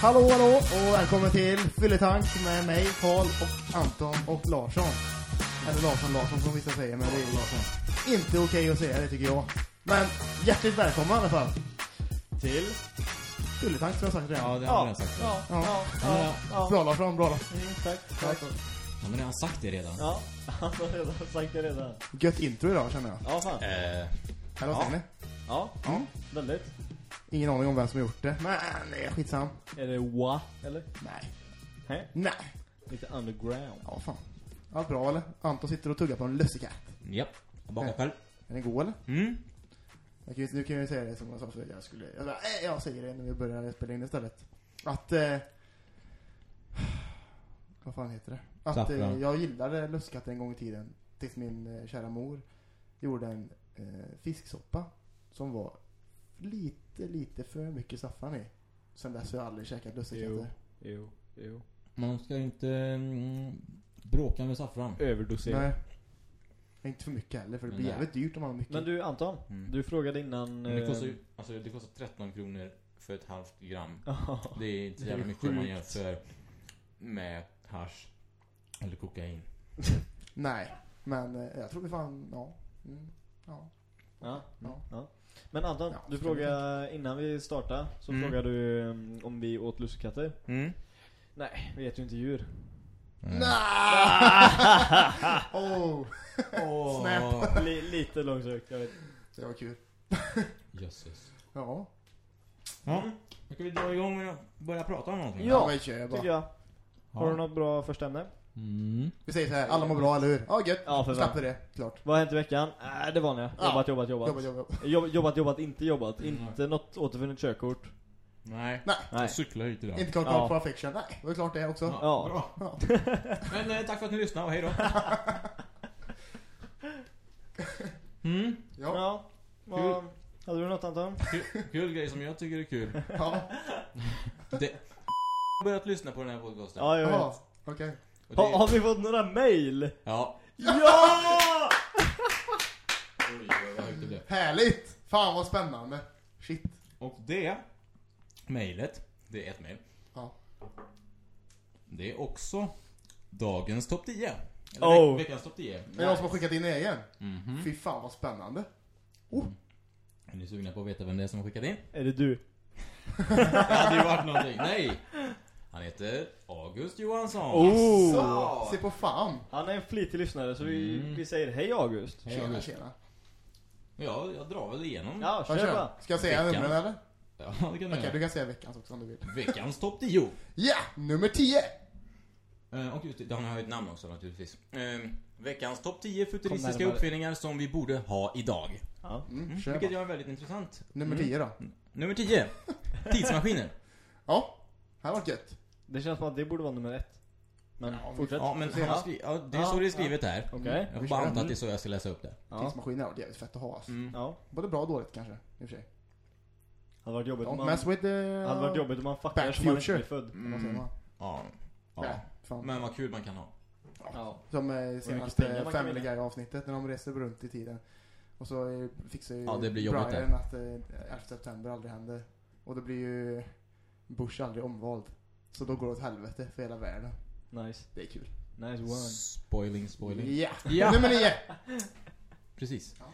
Hallå, hallå och välkommen till Fylletank med mig, Karl och Anton och Larsson. Eller Larsson Larsson som vissa säger, men det är Larsson. Inte okej att säga det tycker jag. Men hjärtligt välkomna i alla fall. Till? Fylletank som jag sagt redan. Ja, det har jag redan sagt. Ja, Ja. ja, Ja, ja, ja. Bra Larsson, bra Larsson. Mm, tack, tack. Ja, men jag har sagt det redan. Ja, han har redan sagt det redan. Gött intro idag känner jag. Ja, fan. Eh, Eller vad Ja. säger ni? Ja, Ja. väldigt. Ingen aning om vem som har gjort det, men det är skitsam. Är det wa, eller? Nej. Nej. Nej. Lite underground. Ja, fan. Allt bra eller? Anton sitter och tuggar på en lussekatt. japp. Jag bakar själv. Är den god eller? Mm. Jag kan, nu kan jag ju säga det som jag sa förut. Jag skulle... Jag, äh, jag säger det när vi börjar spela in istället. Att... Eh, vad fan heter det? Att eh, jag gillade lustkatter en gång i tiden. Tills min eh, kära mor gjorde en eh, fisksoppa. Som var lite, lite för mycket saffran i. Sen dess har jag aldrig käkat lussekatter. Jo, jo. Man ska inte mm, bråka med saffran. Överdosering. Nej. Inte för mycket heller, för det blir Nej. jävligt dyrt om man har mycket. Men du Anton, Mm. du frågade innan... Men det eh, kostar ju, alltså det kostar 13 kronor för ett halvt gram. Ja. Det är inte så Det är jävla mycket om man sjukt. jämför med hash eller kokain. Nej. Men eh, jag tror vi fan... Ja. Mm, ja. Ja, Ja. ja. Men Anton, Ja, du frågade innan vi startade så Mm. frågade du um, om vi åt lussekatter. Mm. Nej, vi äter ju inte djur. Oh, Åh, Snap. Li- lite långsökt, jag vet. det var kul. Jösses. Ja. Ja, då ska vi dra igång och börja prata om någonting? Ja. men kör bara. Tycker jag. Har du något bra första ämne? Mm. Vi säger så här, alla mår bra, eller hur? Ja, gött. Ja, för Slapp det, klart. Vad har hänt i veckan? Äh, det vanliga. Ja. Jobbat, jobbat, jobbat. Jobba, jobba. Jobb, jobbat, jobbat, inte jobbat. Mm. Inte något återfunnet körkort. Nej. Nej. Nej. Jag cyklar hit idag. Inte klart Ja. ja. på fiction. Nej, det var klart det också. Ja. Bra. Ja. Men eh, tack för att ni lyssnade och hej då. Mm. Ja. Ja. Vad- Hade du något Anton? Kul, kul grej som jag tycker är kul. ja. Det har börjat lyssna på den här podcasten. Ja, jag vet. okej. Och det- Ha, har vi fått några mail? Ja. Ja! Oj, vad högt det blev. Härligt! Fan vad spännande. Shit. Och det mejlet, det är ett mejl. Ja. Det är också dagens topp 10. Eller Oh. veck- veckans topp 10. Är det någon som har skickat in egen? Mhm. Fy fan vad spännande. Är ni sugna på att veta vem det är som har skickat in? Är det du? Det hade ju varit någonting. Nej! Han heter August Johansson. Oh! Så, se på fan. Han är en flitig lyssnare så vi, Mm. vi säger hej August. Hej, Tjena, August. tjena. Ja, jag drar väl igenom. Ja, kör bara. Ska jag säga numren eller? Ja, det kan Okej, du du göra. kan säga veckans också om du vill. Veckans topp 10. Ja, nummer 10! Eh, och just det, han har ju ett namn också naturligtvis. Eh, veckans topp 10 Kom futuristiska uppfinningar som vi borde ha idag. Ja. Mm, Mm, vilket är väldigt intressant. Nummer Mm. 10 då. Nummer 10. Tidsmaskiner. Ja, här var gött. Det känns som att det borde vara nummer ett. Men Ja, fortsätt. Ja, men han har skri- ja, det är så det är skrivet här. Okej. Jag får bara anta att det är så jag ska läsa upp det. Ja. Tidsmaskiner har varit jävligt fett att ha alltså. Mm. ja. Både bra och dåligt kanske, i och för sig. Hade varit jobbigt om Don't man... mess with the... Hade varit jobbigt om man fuckar Back som man inte future. blir född. Vad säger man? Ja. Ja. ja. fan. Men vad kul man kan ha. Ja. Som eh, pengar senaste man kan Family vinna. Guy avsnittet när de reser runt i tiden. Och så eh, fixar ju Ja, det blir jobbigt Brian att eh, 11 september aldrig händer. Och då blir ju Bush aldrig omvald. Så då går det åt helvete för hela världen. Nice. Det är kul. Nice one. Spoiling, spoiling. Ja! Ja. Nummer nio! Precis. Ja.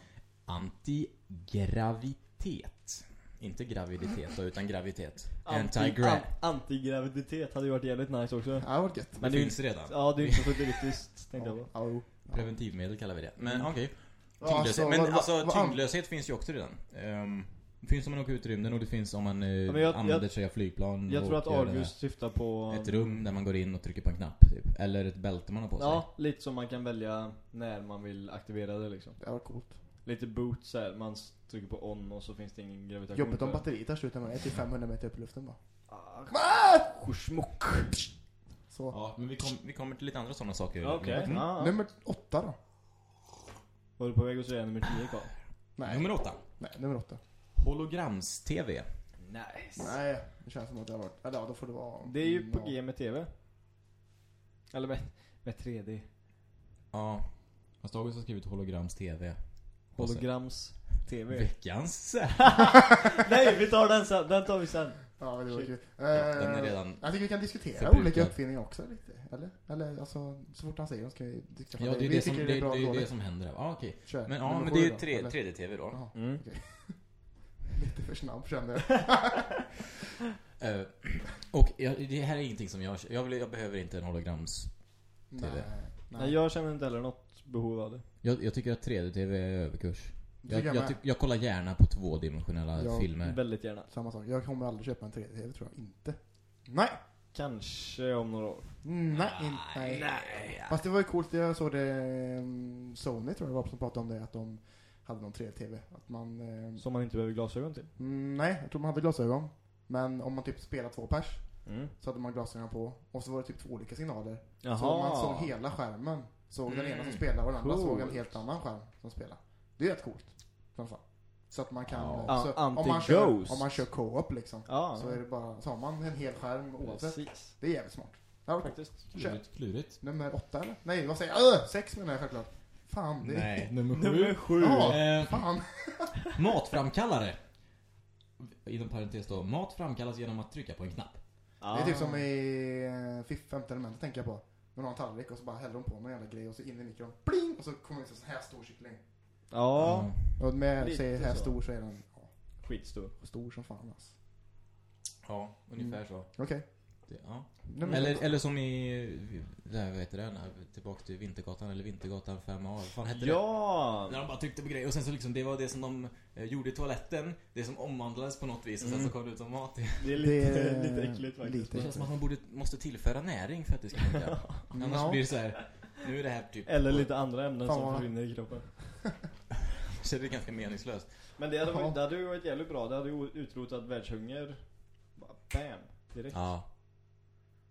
Antigravitet. Inte graviditet då, utan gravitet. Anti, Antigra... an, antigraviditet hade ju varit jävligt nice också. Ja, det var gött. Men det finns redan. Ja, det är inte så futuristiskt tänkte jag på. Ja, jo. Preventivmedel kallar vi det. Men Mm. okej. Tyngdlöshet. alltså, men alltså tyngdlöshet finns ju också redan. Ehm, det finns om man åker ut i rymden och det finns om man eh, men jag- använder jag- sig av flygplan. Jag tror att August syftar på... Ett rum där man går in och trycker på en knapp typ. Eller ett bälte man har på sig. Ja, lite som man kan välja när man vill aktivera det liksom. Det var coolt. Lite boot så här, man trycker på on och så finns det ingen gravitation Jobbigt om batteriet tar slut när man är till 500 meter upp i luften bara. Ah, Smock. Så. Ja, men vi, kom, vi kommer till lite andra sådana saker. Okej. Mm. Ja, ja. Nummer åtta då? Var du på väg att säga nummer 10 kvar? Nej, Nummer åtta. nej nummer åtta. Holograms-TV. Nice. Nej, det känns som att det har varit... Eller ja, då får det vara... Det är ju på. G med TV. Eller med, med 3D. Ja. Fast August har skrivit Holograms-TV. Och så- Holograms TV. Veckans. Nej, vi tar den sen. Den tar vi sen. Ja, det var kul. Ja, den är Eh, redan... Jag tycker vi kan diskutera förbrukad. olika uppfinningar också lite. Eller? Eller alltså, så fort han säger dem ska vi diskutera. Ja, det är vi det som, det, är bra det, är det som händer. Ja, okej. Kör. Men ja, men sju det är eller? 3D-TV då. Jaha, Mm. Lite för snabb kände jag. Eh, och jag, det här är ingenting som jag... Jag, vill, jag behöver inte en holograms... Nej. Nej, jag känner inte heller något behov av det. Jag, jag tycker att 3D-TV är överkurs. Jag, jag jag, jag kollar gärna på tvådimensionella Ja, filmer. Väldigt gärna. Samma sak. Jag kommer aldrig köpa en 3D-TV tror jag inte. Nej! Kanske om några år. Nej, in, nej. Fast det var ju coolt, jag såg det mm, Sony tror jag det var som pratade om det, att de hade någon 3D-TV. Att man... Eh, Som man inte behöver glasögon till. mm, nej, jag tror man hade glasögon. Men om man typ spelar två pers Mm. så hade man glasögon på. Och så var det typ två olika signaler. Jaha. Så man såg hela skärmen. Såg den ena som spelar och den andra såg en Coolt. helt annan skärm som spelar. Det är rätt coolt. Fall. Så att man kan... Ja. så, om, man kör, om man kör co-op liksom. Ja, Så är det bara, så har man en hel skärm oavsett. precis. Det är jävligt smart. Ja, Faktiskt. Klurigt, klurigt. Nummer åtta eller? Nej, vad säger jag? Öh, sex menar jag självklart. Fan, det Nej, nummer sju. Nummer sju. Jaha. Eh, Fan. matframkallare. Inom parentes då. Mat framkallas genom att trycka på en knapp. Ah. Det är typ som i eh, Fiff- femte elementet tänker jag på. Man har en tallrik och så bara häller de på någon jävla grej och så in i mikron. Pling! Och så kommer det en sån här stor kyckling. Ja, Och med, Lite säger här så. stor så är den ja, skitstor. stor som fan alltså. Ja, ungefär så. Okej. Det, ja. Nummer Eller, eller som i, där, vad heter den? Tillbaka till Vintergatan eller Vintergatan 5A. Vad fan hette det? Ja! När de bara tryckte på grejer och sen så liksom, det var det som de eh, gjorde i toaletten. Det som omvandlades på något vis och sen Mm. så kom det ut som mat. Det är Det lite, är lite äckligt faktiskt. lite Det känns som att man borde, måste tillföra näring för att det ska funka. Annars Ja. blir det så här. nu är det här typ... Eller lite andra ämnen Fan, som försvinner i kroppen. Så det är ganska meningslöst. Men det hade, Ja. varit, det hade ju varit jävligt bra. Det hade ju utrotat världshunger. Bam! Direkt. Ja. Och det skulle En- en-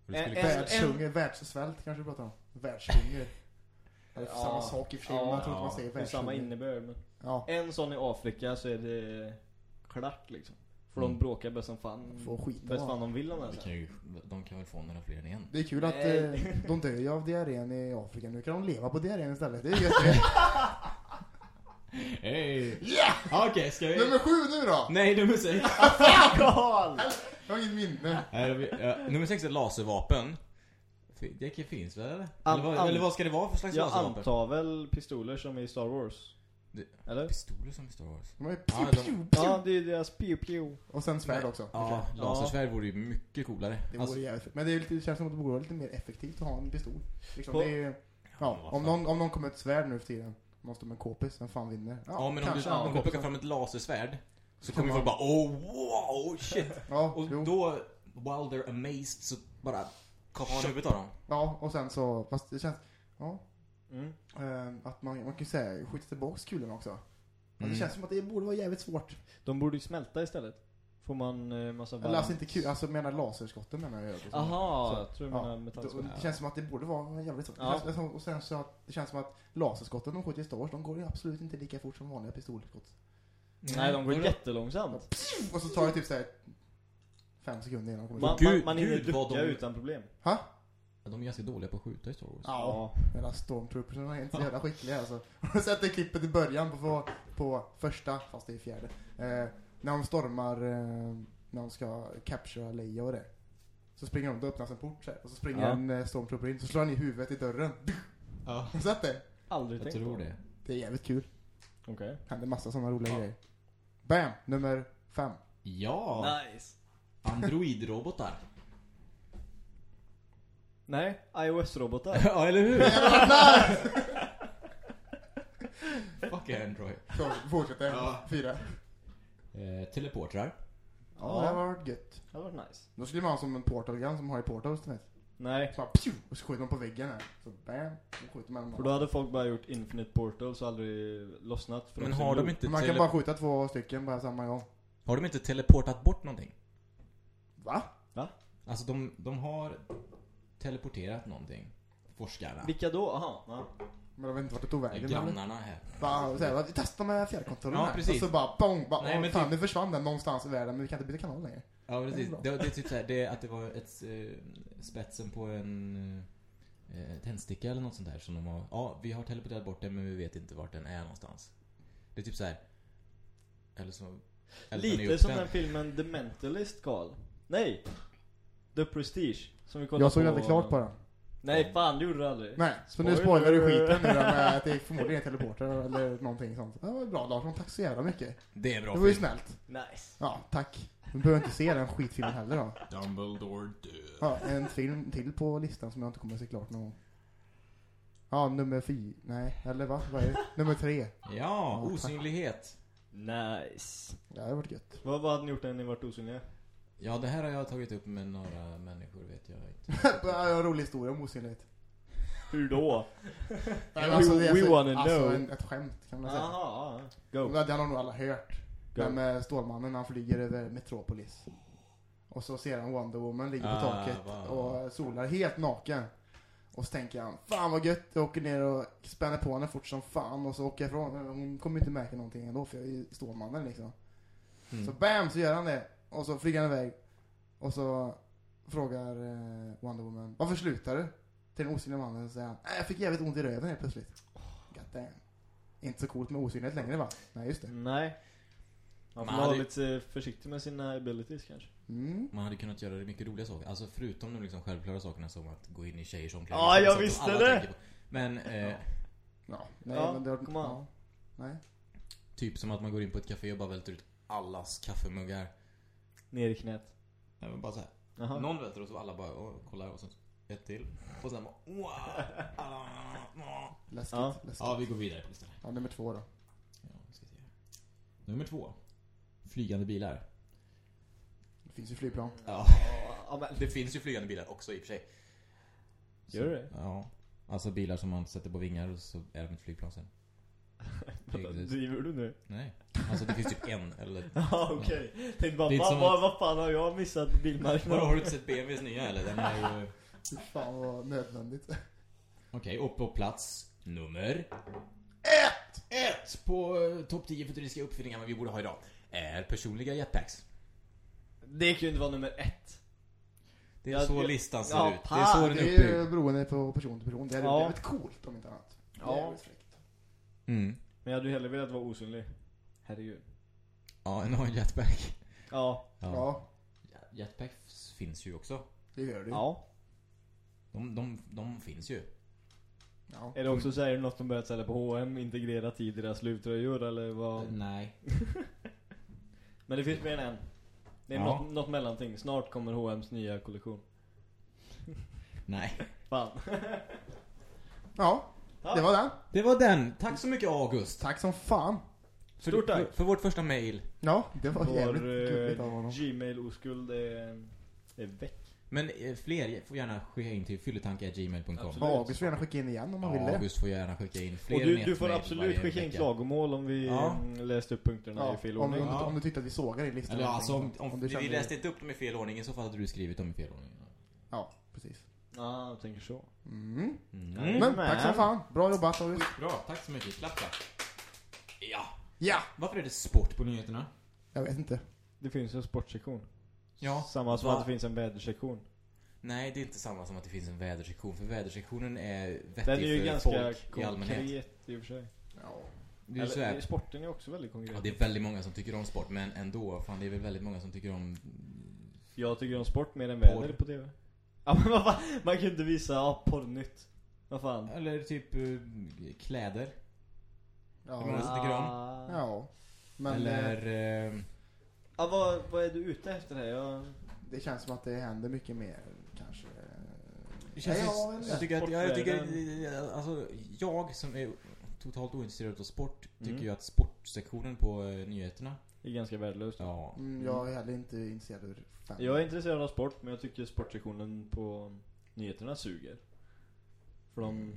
Världshunger, världssvält kanske du pratar om. Världshunger. Eller Ja. samma sak i och för sig, Ja. jag tror inte man Ja. säger Det är samma världshunger. innebörd. Men Ja, en sån i Afrika så är det klart liksom. För Mm. de bråkar bäst som fan. Får skita Bäst fan de vill om det. de, här. kan ju, de kan väl få några fler än en. det är kul att Nej. eh, de dör ju av diarrén i Afrika. Nu kan de leva på diarrén istället. Det är det. Hej! Yeah! Okej, ska vi... Nummer sju nu då! Nej, nummer sex. Karl! Jag har inget minne. Ja, nummer sex är laservapen. Det finns väl eller? An- eller, vad, eller vad ska det vara för slags Jag laservapen? antar väl pistoler som i Star Wars. Det- Eller? Pistoler som i Star Wars. De är Ja, pew, de- pew, Ja, det är deras pew pew. Och sen svärd Nej. också. Ja, Okej. lasersvärd vore ju mycket coolare. Det vore Alltså, jävligt. Men det, är lite, det känns som att det borde vara lite mer effektivt att ha en pistol. Liksom, På- det är, Ja, ja, om, någon, om någon kommer ett svärd nu för tiden, måste med k-pis, vem fan vinner? ja, men om du, kanske om du plockar fram ett lasersvärd så kommer man- folk bara oh wow shit. Ja, Och jo. då, while they're amazed så bara kapar man huvudet av dem. ja, och sen så, fast det känns, ja, Mm. eh, att man, man kan ju säga skjuta tillbaks kulorna också. Men Mm. det känns som att det borde vara jävligt svårt. De borde ju smälta istället. Får man eh, massa Eller alltså inte kul, alltså menar laserskotten menar jag. Liksom. Aha, Så, jag tror du ja. menar Då- metallskott. Det känns som att det borde vara jävligt svårt. Ja. Känns, och sen så att det känns som att laserskotten de skjuter i Star Wars, de går ju absolut inte lika fort som vanliga pistolskott. Nej, de går jättelångsamt. Och så tar det typ såhär fem sekunder innan de kommer Man, man, man hinner gud, vad ducka de- utan problem. Ha? De är ganska dåliga på att skjuta i Star Wars. Ja. Hela stormtroopersarna är inte så jävla skickliga alltså. Har du sett det klippet i början på, på, första, fast det är fjärde. Eh, när de stormar, eh, när de ska captura Leia och det. Så springer de, då öppnas en port så här, och så springer Ja. en eh, stormtrooper in, så slår han i huvudet i dörren. Ja. Har du sett det? Aldrig Jag tänkt tror på. det. Det är jävligt kul. Okej. Händer massa sådana roliga Ja. grejer. Bam! Nummer fem. Ja, Nice. androidrobotar. Nej, iOS-robotar. ja, eller hur? Fuck Android. Så, fortsätter. Ja. Fyra. Eh, teleportrar. Ja, det har varit gött. Det hade varit nice. Då skulle man ha som en portal gun som har i portals, du vet. Nej, Så bara, pju, och så skjuter de på väggen här. Så bam, då skjuter man för då hade folk bara gjort Infinite Portals och aldrig lossnat. Men har de ser inte, Man kan tele- bara skjuta två stycken bara samma gång. har de inte teleportat bort någonting? Va? Alltså de, de har teleporterat någonting. Forskarna. Vilka då? Aha, ja. Men jag vet inte vart det tog vägen. eller? Grannarna här. Bara såhär, vi testar med fjärrkontrollen Ja, här. precis. Och så bara bong, bara, Nej, Nej, men fan typ- nu försvann den någonstans i världen men vi kan inte byta kanal längre. Ja precis. Det är. Det, det är typ såhär, det, att det var ett, eh, spetsen på en eh, tändsticka eller något sånt där som de har, ja vi har teleporterat bort den men vi vet inte vart den är någonstans. Det är typ så här. Eller ni Lite som den. den filmen The Mentalist, Carl. Nej! The Prestige. Som vi kollade Jag såg på. aldrig klart på den. Nej fan, det gjorde du aldrig. Nej, så nu Spoiler. spoilar du skiten nu med att det förmodligen är teleporter eller någonting sånt. Ja, vad bra Larsson, tack så jävla mycket. Det är bra Det var ju film. snällt. Nice. Ja, tack. Du behöver inte se den skitfilmen heller då. Dumbledore död. Ja, en film till på listan som jag inte kommer att se klart någon gång. Ja, nummer fyra. Nej, eller va? Vad är det? Nummer tre. Ja, osynlighet. Nice. Ja, det har varit gött. Vad, vad hade ni gjort när ni varit osynliga? Ja, det här har jag tagit upp med några människor, vet jag inte. jag har en rolig historia om osynlighet. Hur då? Nej, We- men alltså, det är we alltså, wanna alltså know. En, ett skämt kan man säga. Jaha, go. Men Den har nog alla hört. Go. Den med Stålmannen han flyger över Metropolis. Och så ser han Wonder Woman ligger på Ah, taket wow. och solar helt naken. Och så tänker han, fan vad gött, jag åker ner och spänner på henne fort som fan och så åker jag ifrån. Hon kommer inte märka någonting ändå för jag är ju Stålmannen liksom. Mm. Så bam så gör han det. Och så flyger han iväg. Och så frågar eh, Wonder Woman, varför slutar du? Till den osynliga mannen så säger han, "Nej, jag fick jävligt ont i röven helt plötsligt. God damn. Inte så coolt med osynlighet längre va? Nej just det. Nej. Man får Man vara hade- lite försiktig med sina abilities kanske. Mm. Man hade kunnat göra det mycket roliga saker. Alltså förutom de liksom självklara sakerna som att gå in i tjejers omklädningsrum. Ja, jag som visste alla det! tänker på. Men eh, Ja, nej Ja, men det har... ja. Nej. typ som att man går in på ett café och bara välter ut allas kaffemuggar. Ner i knät. Nej, men bara så här. Någon välter och så alla bara åh, kollar och så ett till. Och sen bara wow. Läskigt. Ja. läskigt. Ja, vi går vidare på listan. Ja, nummer två då. Ja, ska se. Nummer två. Flygande bilar. Det finns ju flygplan. Ja. Ja, men, Det finns ju flygande bilar också i och för sig. Gör det? Ja. Alltså bilar som man sätter på vingar och så är de ett flygplan sen. Vänta, Driver du nu? Nej. Alltså det finns typ en eller... Ja, okej. Bara, Det är inte vad, vad, att- vad fan har jag missat bilmarknaden? har du inte sett BMWs nya eller? Den är ju... Fy fan vad nödvändigt. Okej, och på plats nummer... Ett! Ett! På eh, topp 10 futuristiska uppfinningar vi borde ha idag. Är personliga jetpacks. Det kan ju inte vara nummer ett. Det är Ja, så det- listan ser ja, ut. Det är så den Det är är ju uppbyggd. beroende på person till person. Det är Ja. jävligt coolt om inte annat. Ja. Jävligt fräckt. Mm. Men jag hade ju hellre velat vara osynlig. Herregud. Ja, en har en jetpack. Ja. Ja. Jetpacks finns ju också. det gör det ju. Ja. De, de, de finns ju. Ja. Är det också så här något de börjat sälja på H&M integrerat i deras luvtröjor eller vad? Nej. Men det finns mer än en. Det är Ja. något, något mellanting. Snart kommer H&M's nya kollektion. Nej. Fan. Ja, det var den. Det var den. Tack så mycket August. Tack som fan. För, Stort tack. För, för vårt första mail. Ja, det var jävligt Vår gulligt av eh, honom. Gmail-oskuld är, är väck. Men eh, fler får gärna skicka in till fylletanka.gmail.com. Absolut. August får gärna skicka in igen om man vill det. August får gärna skicka in fler Och du, du får absolut skicka in klagomål om vi Ja. mm, läste upp punkterna Ja, i fel om, ordning. om, Ja. om du tyckte att vi sågar i listan. Eller alltså om, om, du vi läste inte upp dem i fel ordning, i så fall hade du skrivit dem i fel ordning. Ja, precis. Ja, jag tänker så. Mm. Mm. Men Men- tack som fan. Bra jobbat August. Bra, tack så mycket. Klapp, klapp. Ja. Ja! Varför är det sport på nyheterna? Jag vet inte. Det finns en sportsektion. Ja. Samma som Va? att det finns en vädersektion. Nej, det är inte samma som att det finns en vädersektion. För vädersektionen är vettig Den är ju för ganska folk i allmänhet. konkret i och för sig. Ja. Det är, så Eller, här, sporten är också väldigt konkret. ja, det är väldigt många som tycker om sport, men ändå. Fan, det är väl väldigt många som tycker om... Jag tycker om sport mer än Porr. väder på TV. Ja men vad fan, man kan ju inte visa ja, porrnytt. Vad fan. Eller typ eh, kläder. Ja. Hur många som tycker om? Ja. Men Eller... eh, Eh, Ja, vad, vad är du ute efter här? Jag... det känns som att det händer mycket mer kanske. det känns ja, men- jag tycker att... Jag tycker, Sportvärlden. alltså, jag som är totalt ointresserad av sport, tycker Mm. ju att sportsektionen på eh, nyheterna... är ganska värdelöst. Ja. Mm, jag är heller inte intresserad av fan. Jag är intresserad av sport, men jag tycker sportsektionen på nyheterna suger. För de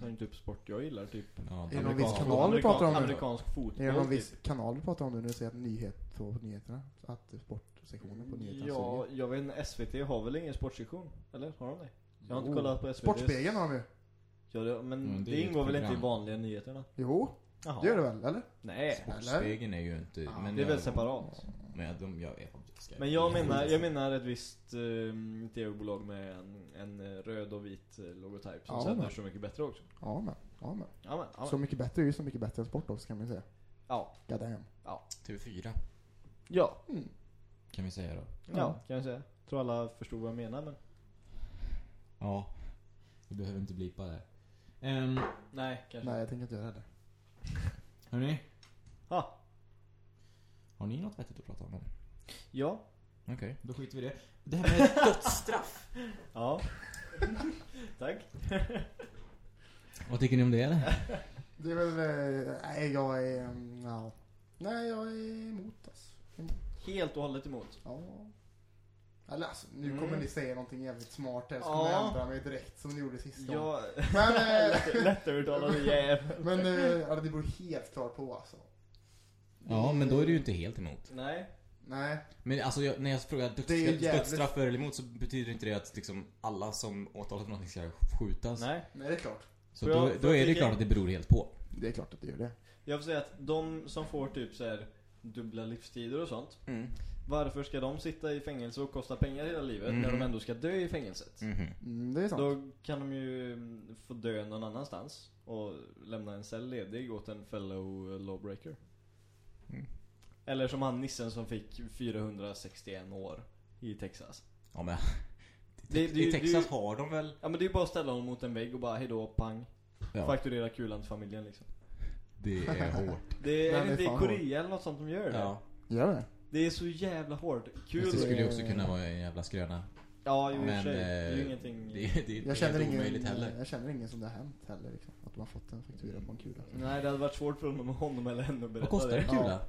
tar inte upp sport jag gillar, typ. Ja, Är det någon viss kanal du pratar om nu? Amerikansk fotboll. Är det någon typ. viss kanal du pratar om nu när du säger att nyhet på nyheterna? Att sportsektionen på nyheterna Ja, suger? jag vet inte, SVT har väl ingen sportsektion? Eller? Har de det? Jag har inte kollat på SVT. Sportspegeln har de ju. Ja, det, men Mm, det, det ingår väl inte i vanliga nyheterna? Jo, Jaha. det gör det väl, eller? Nej. Sportspegeln är ju inte... Ja, men Det är väl jag- separat. Men jag, de, jag vet inte. Ska Men jag menar, jag menar ett visst um, tv-bolag med en, en eh, röd och vit eh, logotyp som Ja, sänder men. så mycket bättre också. Ja men, ja men. Ja, men, ja, Så men. mycket bättre är ju så mycket bättre än sport också kan man ju säga. ja. God damn. TV4. ja. Mm. kan vi säga då. Ja, kan jag säga. Tror alla förstod vad jag menar men. Ja. Vi behöver inte blipa där. Um, Nej, kanske Nej, jag tänker inte göra det. hörni, Ja. har ni något vettigt att prata om eller? Ja. Okej, då skiter vi i det. Det här med dödsstraff. Ja. Tack. Vad tycker ni om det eller? Det är väl, eh, nej jag är, mm, ja. Nej jag är emot alltså. Emot. Helt och hållet emot. Ja. Eller alltså, nu Mm. kommer ni säga någonting jävligt smart här så kommer Ja. jag ändra mig direkt som ni gjorde sist gång. Ja. Men, eh, Lätt- Lättövertalade jävel. men ja, det beror helt klart på alltså. Ja, men då är du ju inte helt emot. Nej. Nej. Men alltså jag, när jag frågar dödsstraff, jävligt- dödsstraff för eller emot så betyder inte det att liksom alla som åtalas för någonting ska skjutas. Nej. Nej, det är klart. Så jag- då, då är det klart att det beror helt på. Det är klart att det gör det. Jag får säga att de som får typ så här dubbla livstider och sånt. Varför ska de sitta i fängelse och kosta pengar hela livet när Mhm. de ändå ska dö i fängelset? Mhm. Mm, det är sant. Då kan de ju mm, få dö någon annanstans och lämna en cell ledig åt en fellow lawbreaker. Mm. Eller som han nissen som fick 461 år i Texas. Ja men... Det- det- I Texas det- har de väl... Ja men det är ju bara att ställa honom mot en vägg och bara hejdå, pang. Ja, Fakturera kulan till familjen liksom. det är hårt. Det är, Nej, är det det är inte fan Korea eller något sånt de gör det? Ja. Gör det? Det är så jävla hårt. Kul. Fast det skulle ju också kunna vara en jävla skröna. Ja, jo, i och för Men, sig. Det är ju eh, ingenting... Det, är- det är Jag känner, ingen, omöjligt heller. jag känner ingen som det har hänt heller liksom. Att har fått en faktura på en kula. Nej, det hade varit svårt för honom, honom eller henne att berätta Vad kostar det. en kula? Ja,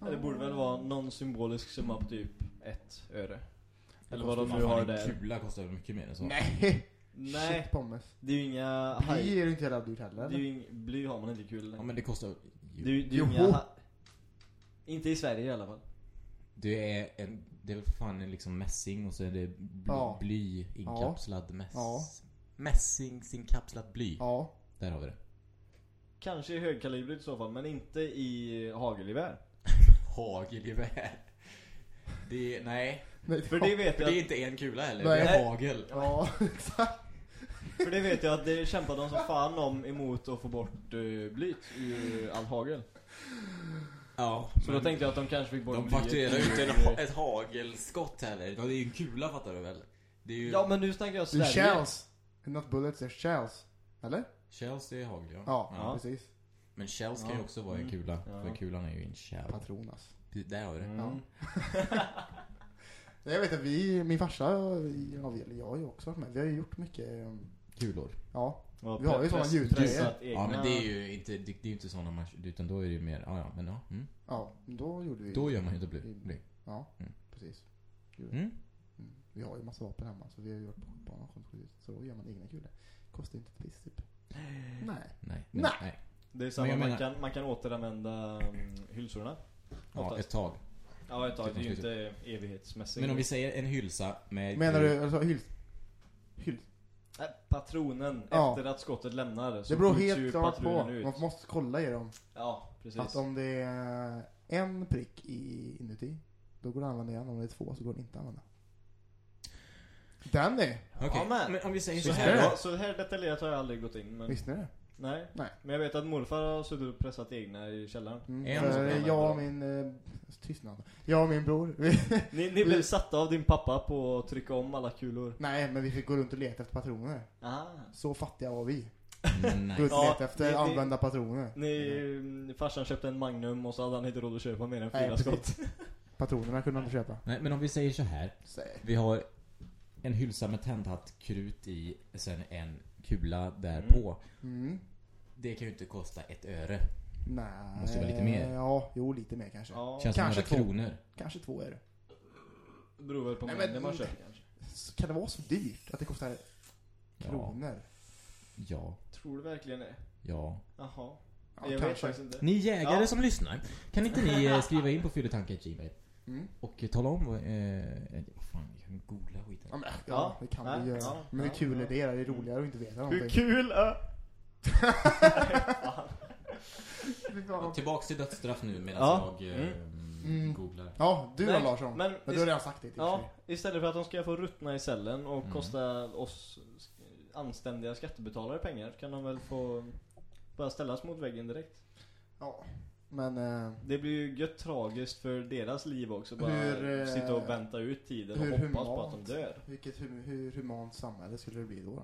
Det borde väl vara någon symbolisk summa på typ ett öre. Eller kostar vad de nu har en där. kula kostar väl mycket mer än så? Nej! Nej, Shit pommes. det är ju inga Bly är ju inte jävla dyrt heller. Det är ju ing... Bly har man inte i kulor Ja men det kostar... Det det är ju inga. Inte i Sverige i alla fall. Det är en... Det är väl fan en liksom mässing och så är det bly, Ja. bly inkapslad mäss... Ja. Mässingsinkapslat bly. Ja. Där har vi det. Kanske i högkalibrigt i så fall, men inte i hagelgevär. Hagelgevär. Det är... Nej. Nej, För det vet För jag det är inte en kula heller. Nej. Det är hagel. Ja, exakt. för det vet jag att det kämpar de som fan om emot att få bort uh, blyt ur all hagel. Ja. Så då tänkte jag att de kanske fick bort De fakturerar ju inte ett hagelskott heller. Det är ju en kula fattar du väl? Det är ju... Ja men nu snackar jag Det är Sverige. shells. Not bullets, det är shells. Eller? Shells det är hagel ja. Ja, Ja. precis. Men shells kan Ja. ju också vara en Mm. kula. Ja. För kulan är ju en shell. Patron alltså. Där har vi det. Mm. Jag vet att vi, min farsa, ja, vi, jag har ju också varit med. Vi har ju gjort mycket, um, Kulor. ja. Ja, Vi har ju press- ljudtröjor. pressat Ja egna- men det är ju inte, det, det är ju inte sådana man, utan då är det ju mer, ja ja men ja. Mm. Ja, då gjorde vi Då gör man ju inte bly. bly. Ja, Mm. precis. Mm. Mm. Vi har ju massa vapen hemma så vi har ju varit på skjutbanan och. Så då gör man egna kulor. Kostar inte ett piss typ. Nej. Nej. Nej. nej. Det är samma, Men jag man, menar- kan, man kan återanvända um, hylsorna. Ja, Oftast. ett tag. Ja ett tag, det är ju Typ inte evighetsmässigt. Men om vi säger en hylsa med... Menar du alltså. Hyll... Nej, patronen, Ja. efter att skottet lämnar så Det beror helt klart på. ut. Man måste kolla i dem. Ja, precis. Att om det är en prick i, inuti, då går det att använda igen. Om det är två så går det inte att använda. Danny! Okej, Ja, men- men om vi säger så, så här, ja, så här detaljerat har jag aldrig gått in. Men, Visste ni det? Nej. Nej. Men jag vet att morfar har suttit och pressat egna i källaren. Mm, En för kan jag och min... Eh, tystnad. Jag och min bror. Vi, Ni, ni blev satta av din pappa på att trycka om alla kulor. nej, men vi fick gå runt och leta efter patroner. Aha. Så fattiga var vi. Mm, Gå ut och leta efter det- använda patroner. Ni, farsan köpte en Magnum och så hade han inte råd att köpa mer än fyra skott. Patronerna kunde han inte köpa. Nej, men om vi säger så här. Säg. Vi har en hylsa med tändhatt, krut i, sen en kula där Mm. på. Mm. Det kan ju inte kosta ett öre. Nej. Måste vara lite mer. Ja, jo lite mer kanske. Ja, Känns Kanske som några två. kronor. Kanske två det beror väl på Nej, mängden men- man köper kanske. Kan det vara så dyrt att det kostar kronor? Ja, Tror du verkligen det? ja. Jaha. Ja, jag vet kanske. faktiskt inte. Ni jägare Ja. som lyssnar, kan inte ni eh, skriva in på fylletanke.gmail Mm. och eh, tala om vad... Eh, vad fan, vi kan googla skiten. Ja, men, ja, Ja. det kan Ja, vi göra. ja, men hur ja, kul ja. är det? Det är roligare att inte veta Hur någonting. kul är... Tillbaks till dödsstraff nu medan Ja. jag eh, Mm. googlar. Ja, du då Larsson. men- Men du har redan sagt det Ja, istället för att de ska få ruttna i cellen och Mm. kosta oss anständiga skattebetalare pengar kan de väl få bara ställas mot väggen direkt. Ja. Men, eh, Det blir ju gött tragiskt för deras liv också. Bara Hur, eh, sitta och vänta ut tiden och hoppas på att humant? de dör. vilket hur, hur humant samhälle skulle det bli då?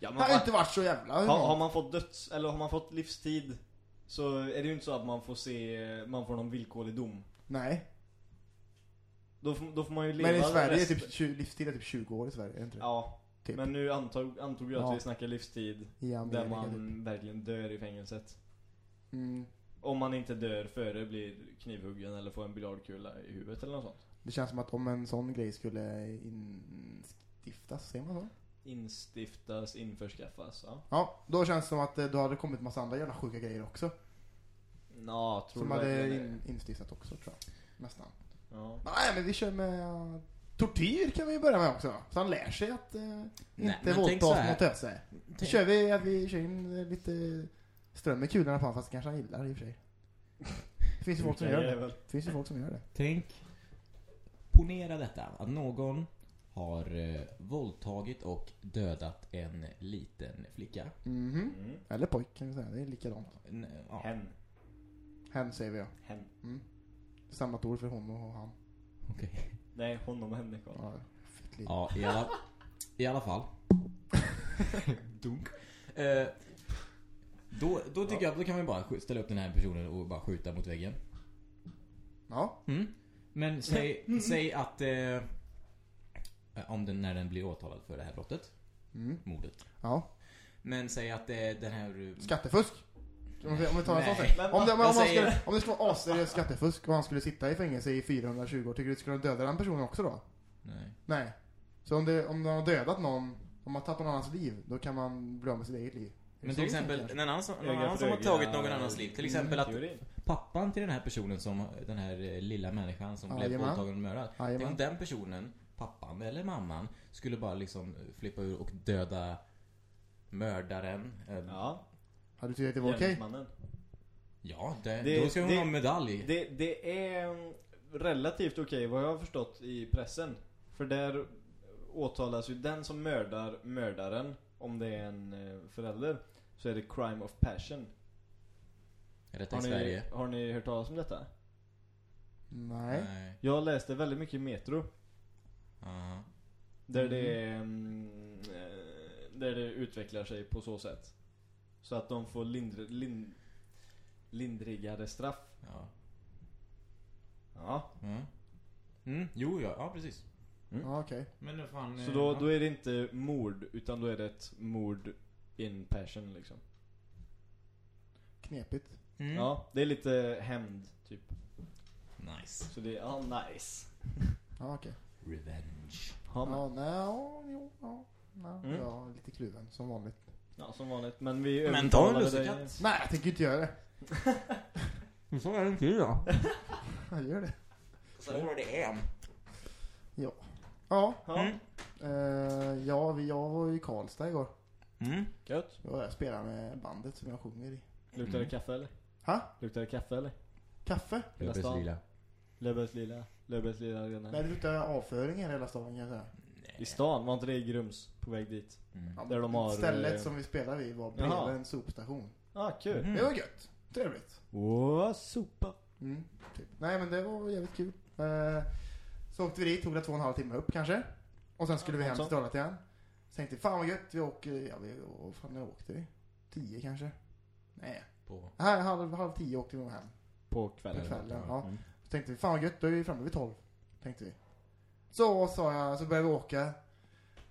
Ja, Det har inte varit så jävla har, humant. har man fått döds, eller har man fått livstid så är det ju inte så att man får se, man får någon villkorlig dom. Nej. Då, då får man ju leva Men i Sverige är resten- typ 20, livstid är typ 20 år i Sverige, är inte det? Ja, Typ. men nu antog, antog jag att Ja. vi snackar livstid där Amerika man typ. verkligen dör i fängelset. Mm. Om man inte dör före blir knivhuggen eller får en biljardkula i huvudet eller något sånt. Det känns som att om en sån grej skulle instiftas, säger man så? Instiftas, införskaffas, ja. Ja, då känns det som att eh, då hade kommit massa andra jävla sjuka grejer också. Nå, tror som du hade in, instiftat också tror jag. Nästan. Ja. Nej men vi kör med tortyr kan vi börja med också. Så han lär sig att uh, men inte våldtas mot Tänk- kör vi att vi kör in eh, lite ström i kulorna på honom fast det kanske han gillar i och för sig. Det finns ju folk som gör det. Det finns ju folk som gör det. Tänk, ponera detta, att någon har eh, våldtagit och dödat en liten flicka. Mhm. Mm. Eller pojk kan vi säga, det är likadant. N- ja, Hen. Hen säger vi ja. Hen. Mm. Samma ord för hon och han. okej. Nej, honom och henne Karl. Ja, fett liv. Ja, i alla, i alla fall. Dunk. Eh, då, då tycker jag att då kan vi bara ställa upp den här personen och bara skjuta mot väggen. Ja. Mm. Men säg, säg att... Eh, om den, när den blir åtalad för det här brottet. Mm. Mordet. Ja. Men säg att eh, den här... Skattefusk. Om vi, om vi tar en sån sak. Om det, om, jag man skulle, om det skulle vara asseriöst skattefusk och han skulle sitta i fängelse i 420 år, tycker du att skulle döda den personen också då? Nej. Nej. Så om, det, om de har dödat någon, om man tappat någon annans liv, då kan man bli av med sitt eget liv. Men till exempel en annan som, någon annan som har tagit någon annans liv. Till exempel att pappan till den här personen som, den här eh, lilla människan som blev våldtagen och mördad. Tänk om den personen, pappan eller mamman, skulle bara liksom flippa ur och döda mördaren. Eh, Ja, Hade du tyckt att det var okej? gärningsmannen. Ja, det, Det- då ska hon det- ha en medalj. Det, det är mm, relativt okej vad jag har förstått i pressen. För där åtalas ju den som mördar mördaren, om det är en eh, förälder, så är det crime of passion. Är detta i Har ni, Sverige? har ni hört talas om detta? Nej. Jag läste väldigt mycket Metro. Aha. Där det är, mm, eh, Där det utvecklar sig på så sätt. Så att de får lindr, lind, lindrigare straff. Ja. Ja. Mm. Mm. Jo, ja, ja precis. Ja, okej. Men nu fan... Så då, då är det inte mord, utan då är det ett mord in passion liksom. Knepigt. Mm. Ja, det är lite hämnd typ. Nice. Så det är, ja nice. Ja, okej. Revenge. Ja, men, Ja, nej, ja, jo, ja. ja. Mm. Ja, lite kluven som vanligt. ja, som vanligt. Men vi Men ta en lussekatt. Nej, jag tänker inte göra det. Så är det inte då. Jag gör det. Så är det en. Ja. Ja, Mm. Eh, ja, vi, jag var i Karlstad igår. Mm. gött. Jag var där och spelade med bandet som jag sjunger i. Luktar det Mm. kaffe eller? Ha? Luktar det kaffe eller? Kaffe? Hela Löfbergs stan. lila. Löfbergs lila. Löfbergs lila arena. Nej, det luktar avföring i hela stan kan jag säga. I stan, var inte det i Grums? På väg dit. Mm. Ja, Där de har, Stället eh, som vi spelade vid var bredvid Jaha. en sopstation. Ah, kul. Mhm. Det var gött. Trevligt. Åh, sopa. Mm, typ. Nej men det var jävligt kul. Eh, så åkte vi dit, tog det två och en halv timme upp kanske. Och sen skulle Ja, vi hem till. Trollhättan. Så tänkte fan vad gött, vi åker, ja vi, vad fan när åkte vi? Tio kanske? Nej. På... Här, halv, halv tio åkte vi nog hem. På På kvällen. kvällen, ja. Mm. Så tänkte vi, fan vad gött, då är vi framme vid tolv. Tänkte vi. Så sa jag, så började vi åka.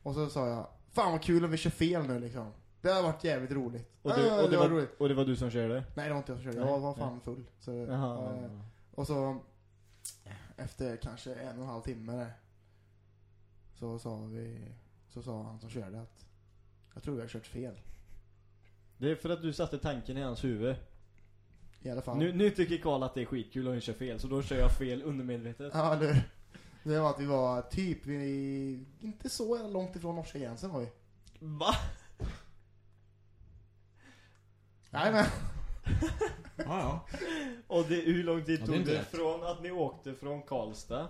Och så sa jag, fan vad kul om vi kör fel nu liksom. Det har varit jävligt roligt. Och, Ah, och, det var, roligt. och det var du som körde? Nej det var inte jag som körde, Nej, jag var nej. fan full. Så, Jaha. eh, och så efter kanske en och en halv timme där, så sa vi, så sa han som körde att jag tror vi har kört fel. Det är för att du satte tanken i hans huvud. I alla fall. Nu, nu tycker Karl att det är skitkul vi kör fel, så då kör jag fel undermedvetet. Ja, det, det var att vi var typ, vi, inte så långt ifrån norska gränsen var vi. Va? Nej men, Ja, ja. Och det, hur lång tid Ja, det tog inte det lätt. från att ni åkte från Karlstad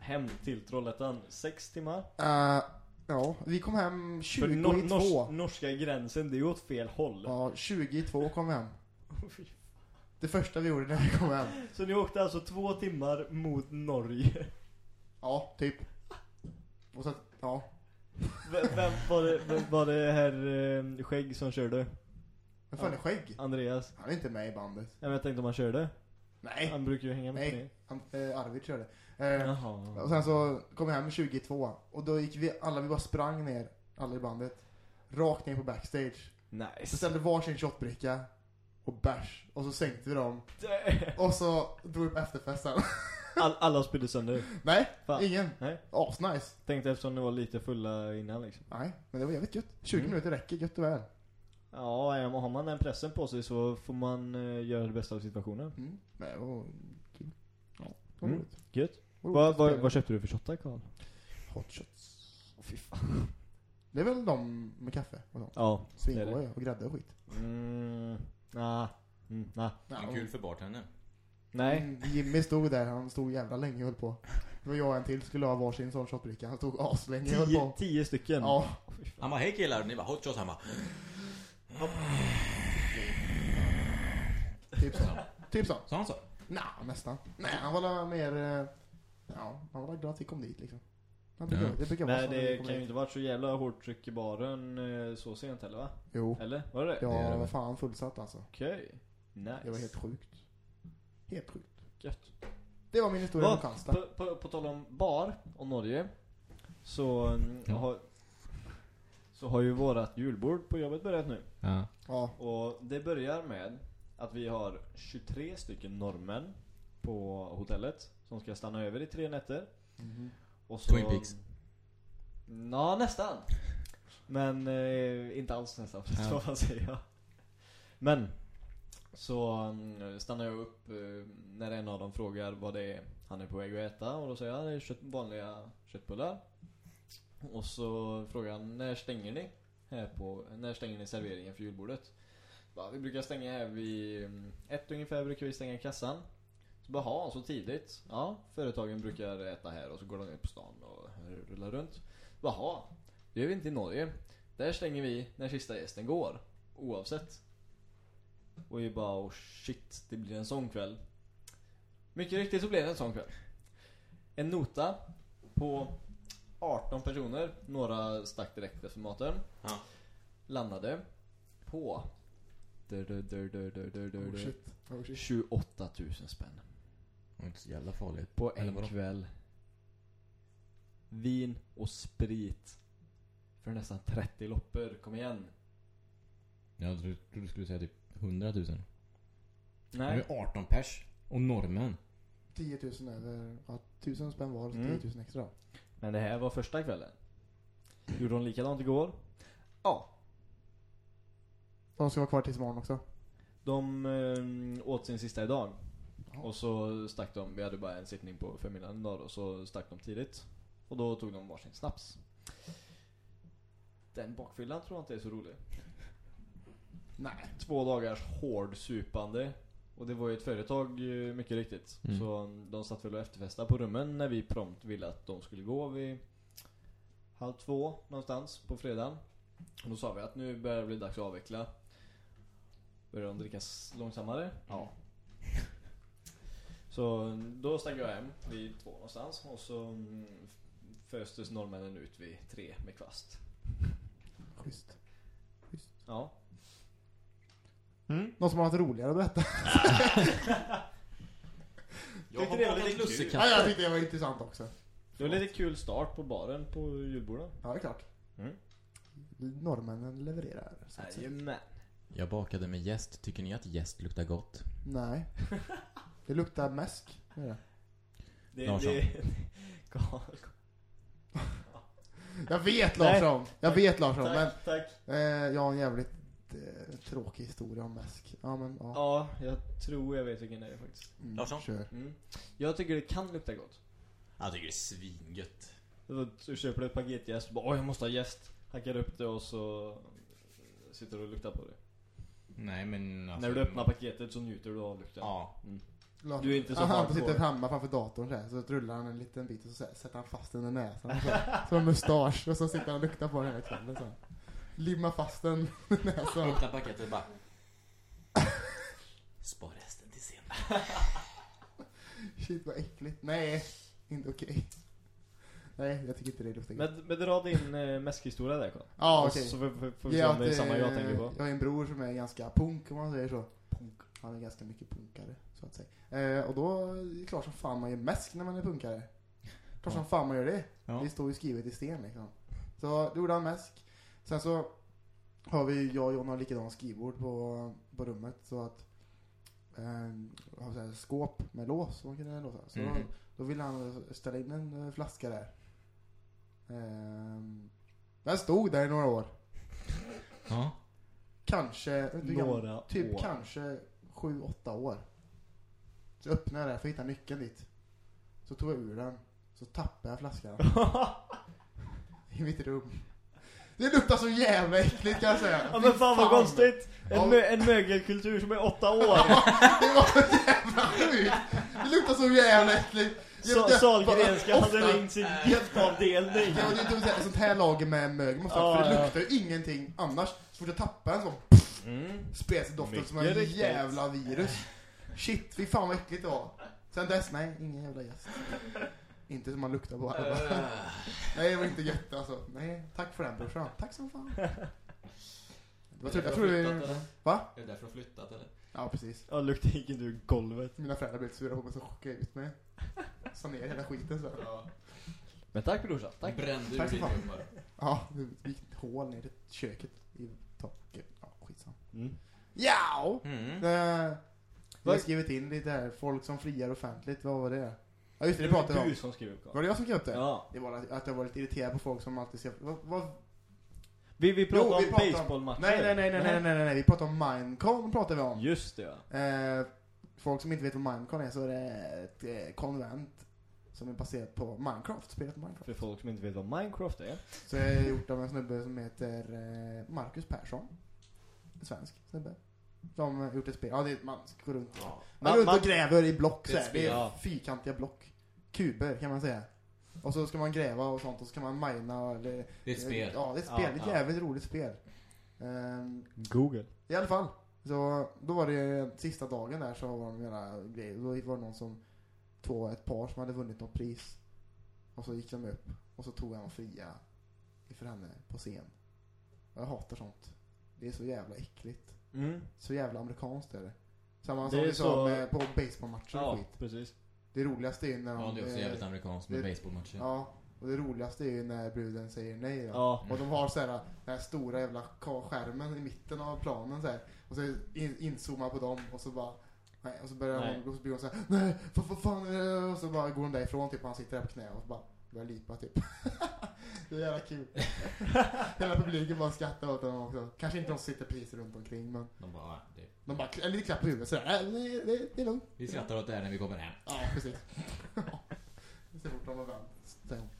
hem till Trollhättan? Sex timmar? eh, ja, vi kom hem För 20 nor- i två. nors- norska gränsen, det är ju åt fel håll. Ja, 20 i två kom vi hem. Det första vi gjorde när vi kom hem. Så ni åkte alltså två timmar mot Norge? Ja, typ. Och så, ja. Vem, vem var det, var det här eh, Skägg som körde? Men fan är skägg? Andreas? Han är inte med i bandet. Ja, men Jag tänkte om han körde. Nej. Han brukar ju hänga med Nej. Han, eh, Arvid körde. Eh, Jaha. och sen så kom vi hem 22 och då gick vi, alla vi bara sprang ner, alla i bandet. Rakt ner på backstage. Nice. Beställde varsin shotbricka och bärs. Och så sänkte vi dem. Och så drog vi på efterfesten. All, alla spydde sönder. Nej, Fan. ingen. Nej. Asnice. Tänkte eftersom ni var lite fulla innan liksom. Nej, men det var jävligt gött. 20 Mm. minuter räcker gött och väl. Ja, har man den pressen på sig så får man eh, göra det bästa av situationen. Mm. Det var kul. Ja, var Mm. Gött. Vad vad- vad köpte du för shottar Karl? Hot shots. Åh fy fan. Det är väl de med kaffe och sånt. Ja. det är det. Svingoda och grädde och skit. Mm, nah. Mm, nah. Men kul för bartendern. Nej. Mm, Jimmy stod där, han stod jävla länge och höll på. Det var jag och en till skulle ha varsin sån shotbricka. Han stod aslänge och höll på. tio stycken. Ja. Han bara, hej killar, ni bara hot shot, han bara, Typ så. typ så. sa han så? Nej, nästan. Nej, han var mer... eh, Ja, han var glad att vi kom dit liksom. Han brukar, Ja. Det brukar vara Nej, så när vi det kommer kan ju dit. inte varit så jävla hårt tryck i baren eh, så sent heller va? Jo. Eller? Var det det? Ja, Det är det var väl. fan fullsatt alltså. Okej. Nice. Det var helt sjukt. Helt sjukt. Gött. Det var min historia om Karlstad. På, på, på tal om bar och Norge. Så, mm, Ja. har, så har ju vårat julbord på jobbet börjat nu. Ja. Ja. Och det börjar med att vi har 23 stycken norrmän på hotellet som ska stanna över i tre nätter. Mhm. Och så, Twin Peaks. Ja, nästan. Men eh, inte alls nästan, Ja. så man säga. Men så mm, stannar jag upp eh, när en av dem frågar vad det är han är på väg att äta och då säger jag det är kött, vanliga köttbullar. Och så frågade han när stänger ni? Här på, när stänger ni serveringen för julbordet? Bara, vi brukar stänga här vid mm, ett ungefär brukar vi stänga kassan. Så bara, ha så tidigt? Ja, företagen brukar äta här och så går de ut på stan och rullar runt. Jaha, det gör vi inte i Norge. Där stänger vi när sista gästen går. Oavsett. Och vi bara, oh shit, det blir en sån kväll. Mycket riktigt så blev det en sån kväll. En nota på 18 personer. Några stack direkt efter maten. Ja. Landade på dur, dur, dur, dur, dur, dur, dur, Oh shit. Oh shit. 28 000 spänn. Det inte så jävla farligt. På Eller en vadå? kväll. Vin och sprit. För nästan 30 loppor. Kom igen. Jag trodde trodde du skulle säga typ 100 000. Nej. Det är 18 pers. Och norrmän. 10 000 över, ja, 1000 spänn var Mm. 10 000 extra. Men det här var första kvällen. Gjorde de likadant igår? Ja. De ska vara kvar tills imorgon också. De eh, åt sin sista idag. Och så stack de, vi hade bara en sittning på förmiddagen idag då, så stack de tidigt. Och då tog de varsin snaps. Den bakfyllan tror jag inte är så rolig. Nej. Två dagars hård supande. Och det var ju ett företag eh, mycket riktigt. Mm. Så de satt väl och efterfestade på rummen när vi prompt ville att de skulle gå vid halv två någonstans på fredagen. Och då sa vi att nu börjar det bli dags att avveckla. Börjar de dricka långsammare? Ja. Så då stack jag hem vid två någonstans och så mm, föstes norrmännen ut vid tre med kvast. Schysst. Ja. Någon som har något roligare att berätta? Jag Tyckte det var lite kul. lussekatter. Ja, jag tyckte det var intressant också. Det var lite kul start på baren på julborden. Ja, det är klart. Mm. Norrmännen levererar. Så att säga. Jajamän. Jag bakade med jäst. Tycker ni att jäst luktar gott? Nej. Det luktar mäsk. Det är det. Det, Larsson. det. Jag vet. Larsson. Jag vet Larsson. Men Tack, tack. eh, jag har en jävligt tråkig historia om mäsk. Ja, men ja. Ja, jag tror jag vet vilken det är faktiskt. Mm, Larsson? Kör. Mm. Jag tycker det kan lukta gott. Jag tycker det är svingött. Så så köper du ett paket jäst och bara åh jag måste ha jäst. Hackar upp det och så sitter du och luktar på det. Nej men alltså, När du öppnar paketet så njuter du av lukten. Ja. Mm. Du är inte så han, han sitter hemma framför datorn så, här, så rullar han en liten bit och så här, sätter han fast den i näsan. Så, så en mustasch och så sitter han och luktar på den hela kvällen så. Här. Limmar fast den i näsan. Öppna paketet bara. Spar resten till Shit vad äckligt. Nej, inte okej. Nej, jag tycker inte det luktar gott. Men, men dra din äh, mäskhistoria där Carl. Ja, Och okej. Så får, vi se om det är att, samma jag eh, tänker på. Jag har en bror som är ganska punk om man säger så. Punk. Han är ganska mycket punkare, så att säga. Eh, och då är det klart som fan man gör mäsk när man är punkare. Klart som Ja. fan man gör det. Ja. Det står ju skrivet i sten liksom. Så då gjorde han mäsk. Sen så har vi, jag och John har likadana skrivbord på, på rummet så att eh, har så här skåp med lås som man kunde låsa. Så Mhm. då, då ville han ställa in en eh, flaska där. Eh, den stod där i några år. Ja. Kanske, Några typ år. kanske sju, åtta år. Så öppnade jag det för att hitta nyckeln dit. Så tog jag ur den. Så tappade jag flaskan i mitt rum. Det luktar så jävla äckligt kan jag säga. Ja men fan vad konstigt! En, Ja. mö en mögelkultur som är åtta år! Det var så jävla sjukt. Det luktar så jävla äckligt. Sahlgrenska hade ringt sin giftavdelning. Ja, det är inte ett sånt här lager med mögel måste Ja, för det ja. luktar ju ingenting annars. Så fort jag tappar en så Mm. spred sig doften som en jävla virus. Shit, fy fan vad äckligt det var. Sen dess, nej, ingen jävla gäst. Inte som man luktar på. nej, det var inte gött alltså. Nej, tack för den brorsan. Tack som fan. Jag tror, jag tror det... Va? Är det därför du har flyttat eller? Ja, precis. Ja, lukten gick inte ur golvet. Mina föräldrar blev sura på mig så chockade ut mig. Sa ner hela skiten så. Ja. Men tack brorsan, tack. Brände Tack ur rum bara. Ja, det gick ett hål ner i köket i taket. Ja, skitsamma. Mm. Ja! Mm. Eh, vi har skrivit in lite här, folk som friar offentligt, vad var det? Ja just det, det Det var pratade vi om. du som skrev upp Carl. Var det jag som skrev upp det? Ja. Det var att jag var lite irriterad på folk som alltid ska... Vad, vad? Vi, vi pratar Jo, vi om pratar om- baseballmatcher. Nej, nej, nej, nej, nej, nej, nej, nej, vi pratar om Minecon pratar vi om. Just det ja. Eh, folk som inte vet vad Minecon är så är det ett eh, konvent som är baserat på Minecraft, spelet Minecraft. För folk som inte vet vad Minecraft är. Så jag är gjort av en snubbe som heter eh, Marcus Persson. En svensk snubbe. Som har gjort ett spel. Ja, det är, man ska gå runt. Man, Man- går runt man- och gräver i block Det så här. Det är ja. fyrkantiga block. Kuber kan man säga. Och så ska man gräva och sånt och så kan man mina eller, Det är ett spel. Ja, det är ett spel. Ja, det är ett ja. jävligt roligt spel. Ehm, Google. I alla fall. Så då var det sista dagen där så var de göra grejer. Då var det någon som, två, ett par som hade vunnit något pris. Och så gick de upp och så tog han fria inför henne på scen. Och jag hatar sånt. Det är så jävla äckligt. Mm. Så jävla amerikanskt är det. Samma Det som är vi sa så- med, på baseballmatcher och Ja, skit. precis. Det roligaste är ju när de... Ja, det är också eh, jävligt amerikanskt med baseballmatcher. Ja, och det roligaste är ju när bruden säger nej då. Ja. Och de har så här, den här stora jävla skärmen i mitten av planen så här. Och så in, inzoomar på dem och så bara Nej, och så börjar Nej. hon, och så blir hon såhär Nej, vad fan är det? Och så bara går hon därifrån typ, och han sitter där på knä och så bara börjar lipa typ. det är jävla kul. Hela publiken bara skrattar åt honom också. Kanske inte de som sitter precis runt omkring men De bara, "Ah, det, de bara, en liten klapp på huvudet sådär. Äh, det, det, det är lugnt. vi skrattar åt det här när vi kommer hem. Ja, precis. så fort de har vänt.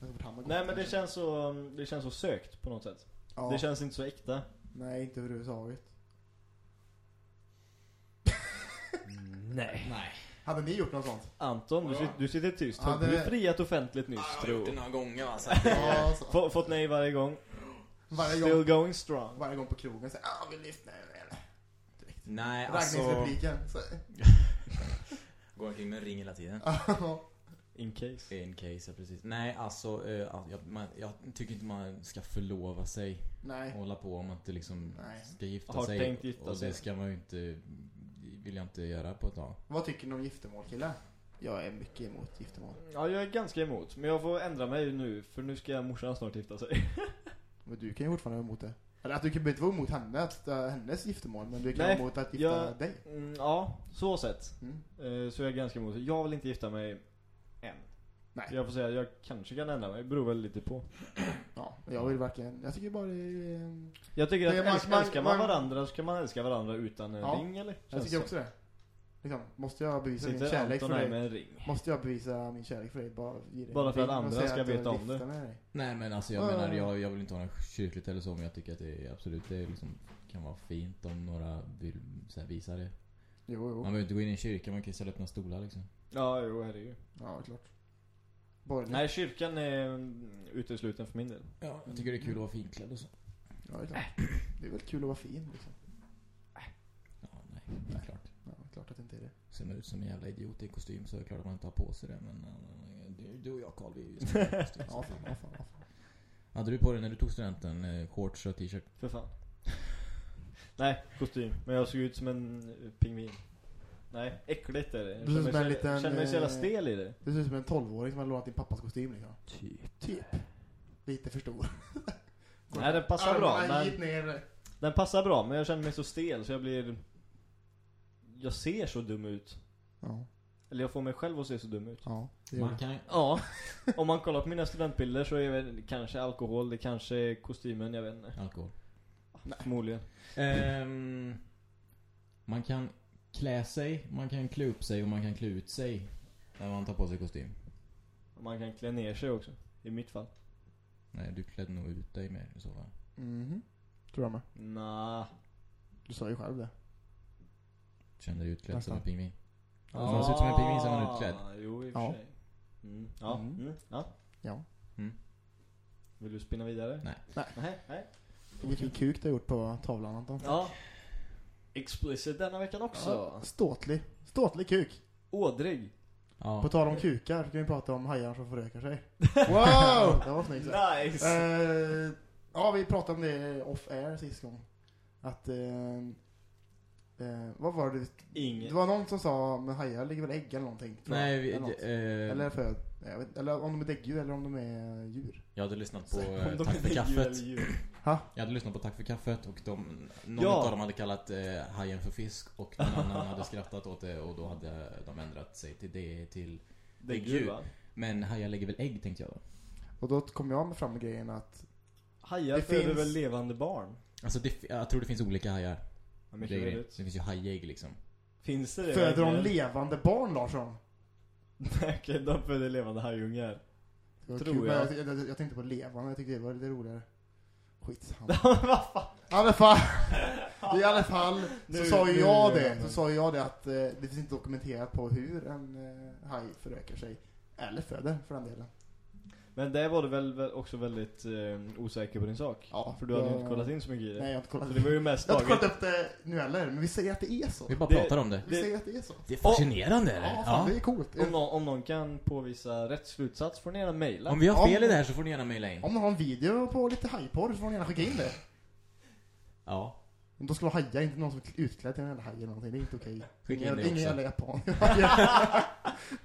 Så fort han har gått, Nej men det känns så, det känns så sökt på något sätt. Ja. Det känns inte så äkta. Nej, inte överhuvudtaget. Nej. Nej. Hade ni gjort något sånt? Anton, du, du sitter tyst. Ja, Har det- du friat offentligt nyss Jag har gjort det några gånger va. Så Ja, så. F- fått nej varje gång. Varje Still gång, going strong. varje gång på krogen så ah, vill lyfta eller? Nej, alltså... Raggningsrepliken. Så. Går omkring med en ring hela tiden. Ja. In case. In case, ja, precis. Nej, alltså, ja, jag, man, jag tycker inte man ska förlova sig Nej. hålla på om man inte liksom Nej. ska gifta Har sig. tänkt gifta och sig. det ska man ju inte, vill jag inte göra på ett tag. Vad tycker ni om giftermål killar? Jag är mycket emot giftermål. Ja, jag är ganska emot. Men jag får ändra mig nu, för nu ska morsan snart gifta sig. Men du kan ju fortfarande vara emot det. Eller att du kan inte vara emot henne, att, hennes giftermål, men du kan Nej, vara emot att gifta jag- dig. Mm, ja, så sett. Mm. Eh, Så jag är ganska emot. Jag vill inte gifta mig. Nej. Jag får säga, jag kanske kan ändra mig. Det beror väl lite på. Ja, jag vill varken, jag tycker bara det är, Jag tycker Det är att man- älskar, man- älskar man man- varandra så kan man älska varandra utan en Ja, ring eller? Jag Känns tycker det också det. Liksom, måste jag bevisa min Sitter kärlek Anton för här dig? med en ring. Måste jag bevisa min kärlek för dig? Bara, dig Bara för att andra ska att jag veta om det. Nej men alltså jag Ja, menar, ja, ja. jag, jag vill inte ha något kyrkligt eller så men jag tycker att det är absolut, det är liksom, kan vara fint om några vill så här, visa det. Jo, Man jo. behöver inte gå in i en kyrka, man kan ställa upp några stolar liksom. Ja, jo, är det ju. Ja, klart. Borgerligt. Nej, kyrkan är utesluten för min del. Ja, jag tycker det är kul att vara finklädd och så. Ja, det är klart. Det är väl kul att vara fin liksom. Ja, nej, det är klart. Ja, klart att det inte är det. ser man ut som en jävla idiot i kostym så är det klart att man inte har på sig det. Men eh, du, du och jag Carl, vi är ju kostym. Ja, fan, ja, fan, ja, fan. Hade du på dig när du tog studenten eh, shorts och t-shirt? För fan. Nej, kostym. Men jag såg ut som en eh, pingvin. Nej, äckligt är det. Jag känner mig, liten, känner mig så jävla eh, stel i det. Du ser ut som en 12-åring som har lånat din pappas kostym liksom. Typ. Typ. Lite för stor. Nej, den passar bra. Men den passar bra, men jag känner mig så stel så jag blir... Jag ser så dum ut. Ja, Eller jag får mig själv att se så dum ut. ja. det Man det. kan, Ja. Om man kollar på mina studentbilder så är det kanske alkohol, det kanske är kostymen, jag vet inte. alkohol. Förmodligen. Ehm, man kan klä sig, man kan klä upp sig och man kan klä ut sig när man tar på sig kostym. Man kan klä ner sig också. I mitt fall. Nej, du klädde nog ut dig mer i så fall. Mhm. Tror jag med. Nah. Du sa ju själv det. Känner dig utklädd som en pingvin. Om man ser ut som en pingvin så är man utklädd. Jo, i och för Ja. sig. Mm. Ja. Mm. Mm. ja. Ja. Mm. Vill du spinna vidare? Nej. Nej. Nej. Nej. Vilken kuk du har gjort på tavlan Anton. Ja. Explicit denna veckan också. Ja, Ståtlig. Ståtlig kuk. Ådrig. På Ja. tal om kukar så kan vi prata om hajar som förökar sig. Wow! Det var snyggt. Nice! Eh, ja, vi pratade om det off air sist gång. Att, eh, eh, vad var det? Det Inget. var någon som sa, men hajar ligger väl ägg eller någonting? tror jag. Nej, vi, eller, något. eh, eller föd. Jag vet, eller om de är däggdjur eller om de är djur. jag hade lyssnat på Om eh, de Tack är för djur kaffet. eller djur. Ha? Jag hade lyssnat på Tack för kaffet och de, någon Ja. av dem hade kallat eh, hajen för fisk och någon annan hade skrattat åt det och då hade de ändrat sig till det till Däggdjur. va? Men hajar lägger väl ägg tänkte jag då. Och då kom jag med fram med grejen att, Hajar Det föder finns- väl levande barn? Alltså det, jag tror det finns olika hajar. Ja, Det. Det finns ju hajägg liksom. Finns det det? föder de levande barn Larsson? Okej, de föder levande hajungar. Det Tror kul, jag, jag, jag tänkte på levande, jag tyckte det var lite roligare. Skitsamma. I alla fall, i alla fall så Nu- sa ju nu jag gör det, man. så sa jag det att eh, det finns inte dokumenterat på hur en eh, haj förökar sig. Eller föder för den delen. Men där var du väl också väldigt eh, osäker på din sak? Ja, För du hade ju inte kollat in så mycket i det. Nej jag har inte kollat Så det var ju mest Jag har inte kollat upp det nu heller, men vi säger att det är så. Vi bara Det- pratar om det. Vi det- säger att det är så. Det är fascinerande eller? Ja, fan, det är coolt. Om någon, om någon kan påvisa rätt slutsats får ni gärna mejla. Om vi har fel Om- i det här så får ni gärna mejla in. Om någon har en video på lite hajporr så får ni gärna skicka in det. Ja. Men då ska vara hajar, inte någon som är utklädd till en jävla haj eller någonting. Det är inte okej. Skicka in det ingen också. jävla japan.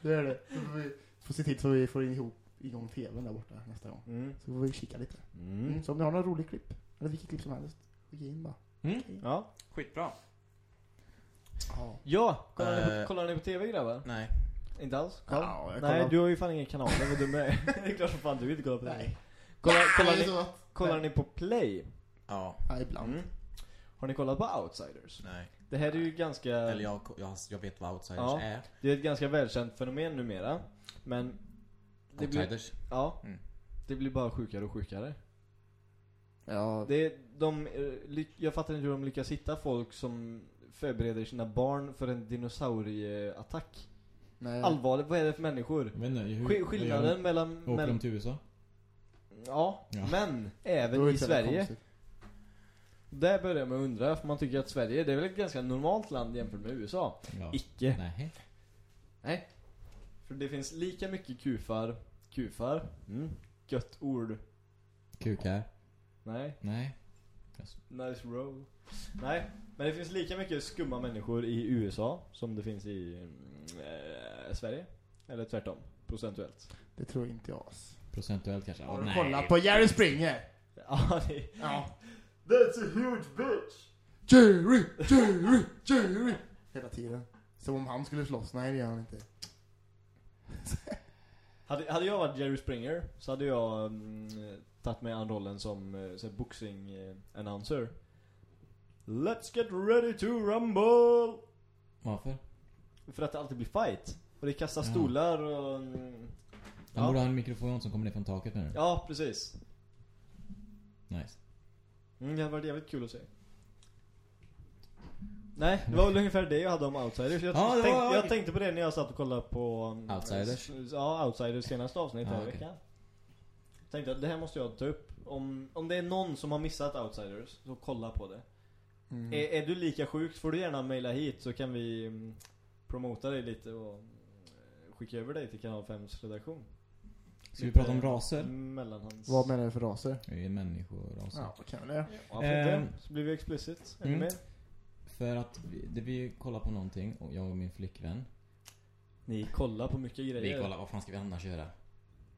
det är det. Vi får se till så vi får ihop igång tvn där borta nästa gång. Mm. Så får vi kika lite. Mm. Mm. Så om ni har några rolig klipp, eller vilket klipp som helst, skicka in bara. Mm. Ja. Skitbra. Ja. Ja, kollar, ni, Eh. på, kollar ni på TV grabbar? Nej. Inte alls? Ja, jag Nej, du har ju fan ingen kanal, vad dum är. det är klart som fan du inte kollar på det. Nej. Kollar, kollar, Nej, ni, kollar ni på Play? Ja. Ja, ibland. Mm. Har ni kollat på Outsiders? Nej. Det här är ju ganska... Eller jag, jag, jag vet vad outsiders Ja. är. Det är ett ganska välkänt fenomen numera. Men... Det blir, ja. Mm. Det blir bara sjukare och sjukare. Ja, Det är, de, eh, jag fattar inte hur de lyckas hitta folk som förbereder sina barn för en dinosaurieattack. nej. Allvarligt, vad är det för människor? Jag vet inte, hur, Sk- skillnaden mellan... Åker de mellan till USA? ja, Ja. men även i Sverige. konstigt. Där börjar man undra, för man tycker att Sverige, det är väl ett ganska normalt land jämfört med USA. Ja. Icke. Nej. Nej. För det finns lika mycket kufar, kufar, mm. gött ord. Kukar? Nej, Nej. nice roll. Nej, men det finns lika mycket skumma människor i USA som det finns i eh, Sverige. Eller tvärtom, procentuellt. Det tror inte jag alls. Procentuellt kanske? Har du nej. kollat på Jerry Springer? Ja, det Ja. That's a huge bitch! Jerry, Jerry, Jerry. Hela tiden. Som om han skulle slåss. Nej, det gör han inte. Hade, hade jag varit Jerry Springer så hade jag mm, tagit mig an rollen som eh, så här boxing eh. Let's get ready to rumble! Varför? För att det alltid blir fight. Och det kastar Ja. stolar och... mm, Han Ja. borde ha en mikrofon som kommer ner från taket nu. Ja, precis. Nice. Mm, det hade varit jävligt kul att se. Nej, det var väl ungefär det jag hade om Outsiders. Jag, Ja, det tänkte, var- jag tänkte på det när jag satt och kollade på... um, Outsiders? s- Ja, Outsiders senaste avsnitt Ja, här i okej. veckan. Tänkte att det här måste jag ta upp. Om, om det är någon som har missat Outsiders, så kolla på det. Mm. Är, är du lika sjuk får du gärna mejla hit så kan vi mm, promota dig lite och eh, skicka över dig till kanal 5s redaktion. Ska vi prata om raser? Mellanhands... Vad menar du för raser? Vi är människoraser. Ja, kan vi det? Ja, Ehm. inte? Så blir vi explicit. Ännu Mm. mer. För att vi, det vi kollar på någonting, och jag och min flickvän. Ni kollar på mycket grejer. Vi kollar, vad fan ska vi annars göra?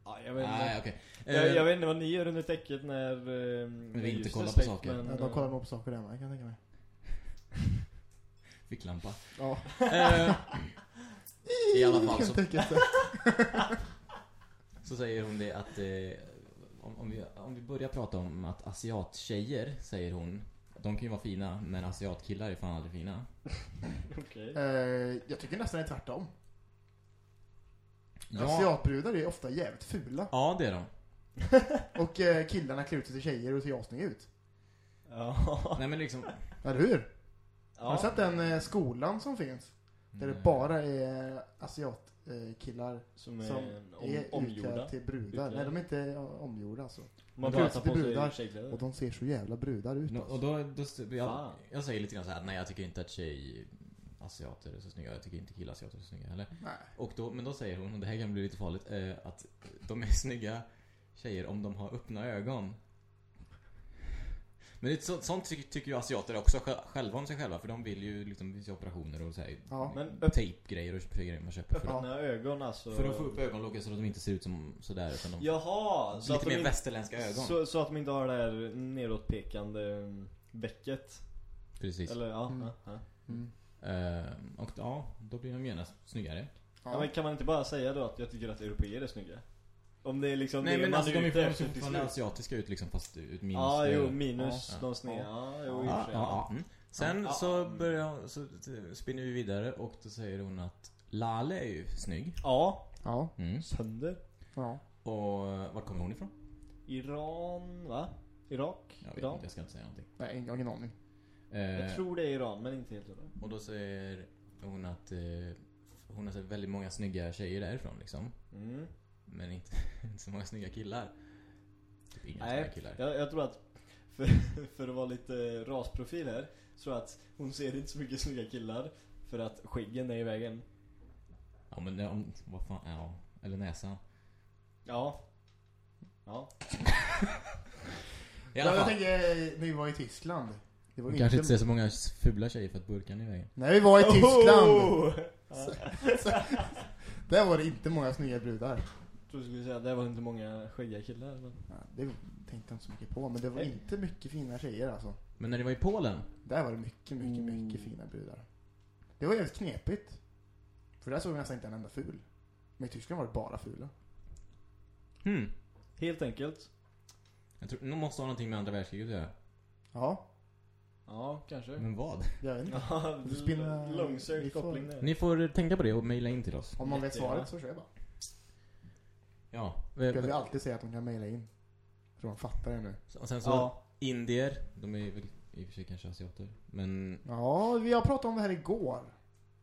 Ja, jag vet inte. Nej, okej. Jag, Eh, jag vet inte vad ni gör under täcket när... Eh, när vi inte kollar på saker. Men, Ja, de eh, kollar nog på saker hemma, kan jag tänka mig. Ficklampa. Ja. Eh, I alla fall så, så säger hon det att eh, om, om, vi, om vi börjar prata om att asiattjejer, säger hon, de kan ju vara fina, men asiatkillar är fan aldrig fina. Okej. Eh, jag tycker nästan det är tvärtom. Ja, Asiatbrudar är ofta jävligt fula. ja det är de. Och eh, killarna klär ut sig till tjejer och ser assnygga ut. Ja. Nej men liksom... Eller hur? Har ja. du sett den eh, skolan som finns? Där det Nej. bara är asiatkillar Som är som om, är omgjorda. till brudar. Utklädda. Nej, de är inte omgjorda alltså. Man de bara klär tar ut sig på sig brudar. Och de ser så jävla brudar ut No, alltså. och då, då jag, jag säger lite grann så här, nej jag tycker inte att tjej asiater är så snygga, jag tycker inte killasiater är så snygga heller. Nej. Och då, men då säger hon, och det här kan bli lite farligt, eh, att de är snygga tjejer om de har öppna ögon. Men det, är så, sånt tycker, tycker ju asiater också sj- själva om sig själva, för de vill ju liksom visa operationer och så här, Ja. Men tejpgrejer och grejer man köper. För, Öppna ögon alltså. för att få upp ögonlocken så att de inte ser ut som sådär, utan de Jaha! Så lite att, de mer inte, västerländska ögon. så, så att de inte har det här nedåtpekande mm, bäcket. Precis. Eller ja, Mm. ja. Mm. Eh, och ja, då blir de genast snyggare. ja. Ja. men kan man inte bara säga då att jag tycker att europeer är snygga? Om det är liksom Nej det men man alltså är ute efter till slut. asiatiska ut liksom fast ut minus Ja, jo, minus Ja. de sneda. Ja, jo, Ja, ja. Mm. Sen Ja, så ja. börjar så spinner vi vidare och då säger hon att Lale är ju snygg. Ja, Ja. Mm. sönder. Ja. Och var kommer hon ifrån? Iran, va? Irak? Jag vet Iran? inte, jag ska inte säga någonting. Nej, ingen, ingen aning. Eh, Jag tror det är Iran, men inte helt hundra. och då säger hon att eh, hon har sett väldigt många snygga tjejer därifrån liksom. Mm. Men inte, inte så många snygga killar. Typ inga Nej, snygga killar. Jag, jag tror att för, för att vara lite rasprofil här så att hon ser inte så mycket snygga killar för att skäggen är i vägen. Ja men det, om, vad fan, ja. Eller näsan. Ja. Ja. I alla Ja, jag fall. tänker, eh, vi var i Tyskland. Det var Hon kanske inte ser så många fula tjejer för att burkan är i vägen. När vi var i Tyskland. Oh! Ja. Där var det inte många snygga brudar. Jag tror du skulle säga att det var inte många skäggiga killar. Men... Ja, det tänkte jag inte så mycket på. Men det var Nej. inte mycket fina tjejer alltså. Men när ni var i Polen, Där var det mycket, mycket, Mm. mycket fina brudar. Det var jävligt knepigt. För där såg vi nästan inte en enda ful. Men i Tyskland var det bara fula. hmm. Helt enkelt. Jag tror, nog måste ha någonting med andra världskriget att göra. Ja, Ja, kanske. Men vad? jag vet inte. Ja, långsökt får- koppling där. Ni får tänka på det och mejla in till oss. Om man vet svaret så kör bara. Ja. Jag vill alltid säga att de kan mejla in. Så de fattar det nu. Och sen så, Ja. indier, de är väl i och för sig kanske asiater. Men Ja, vi har pratat om det här igår.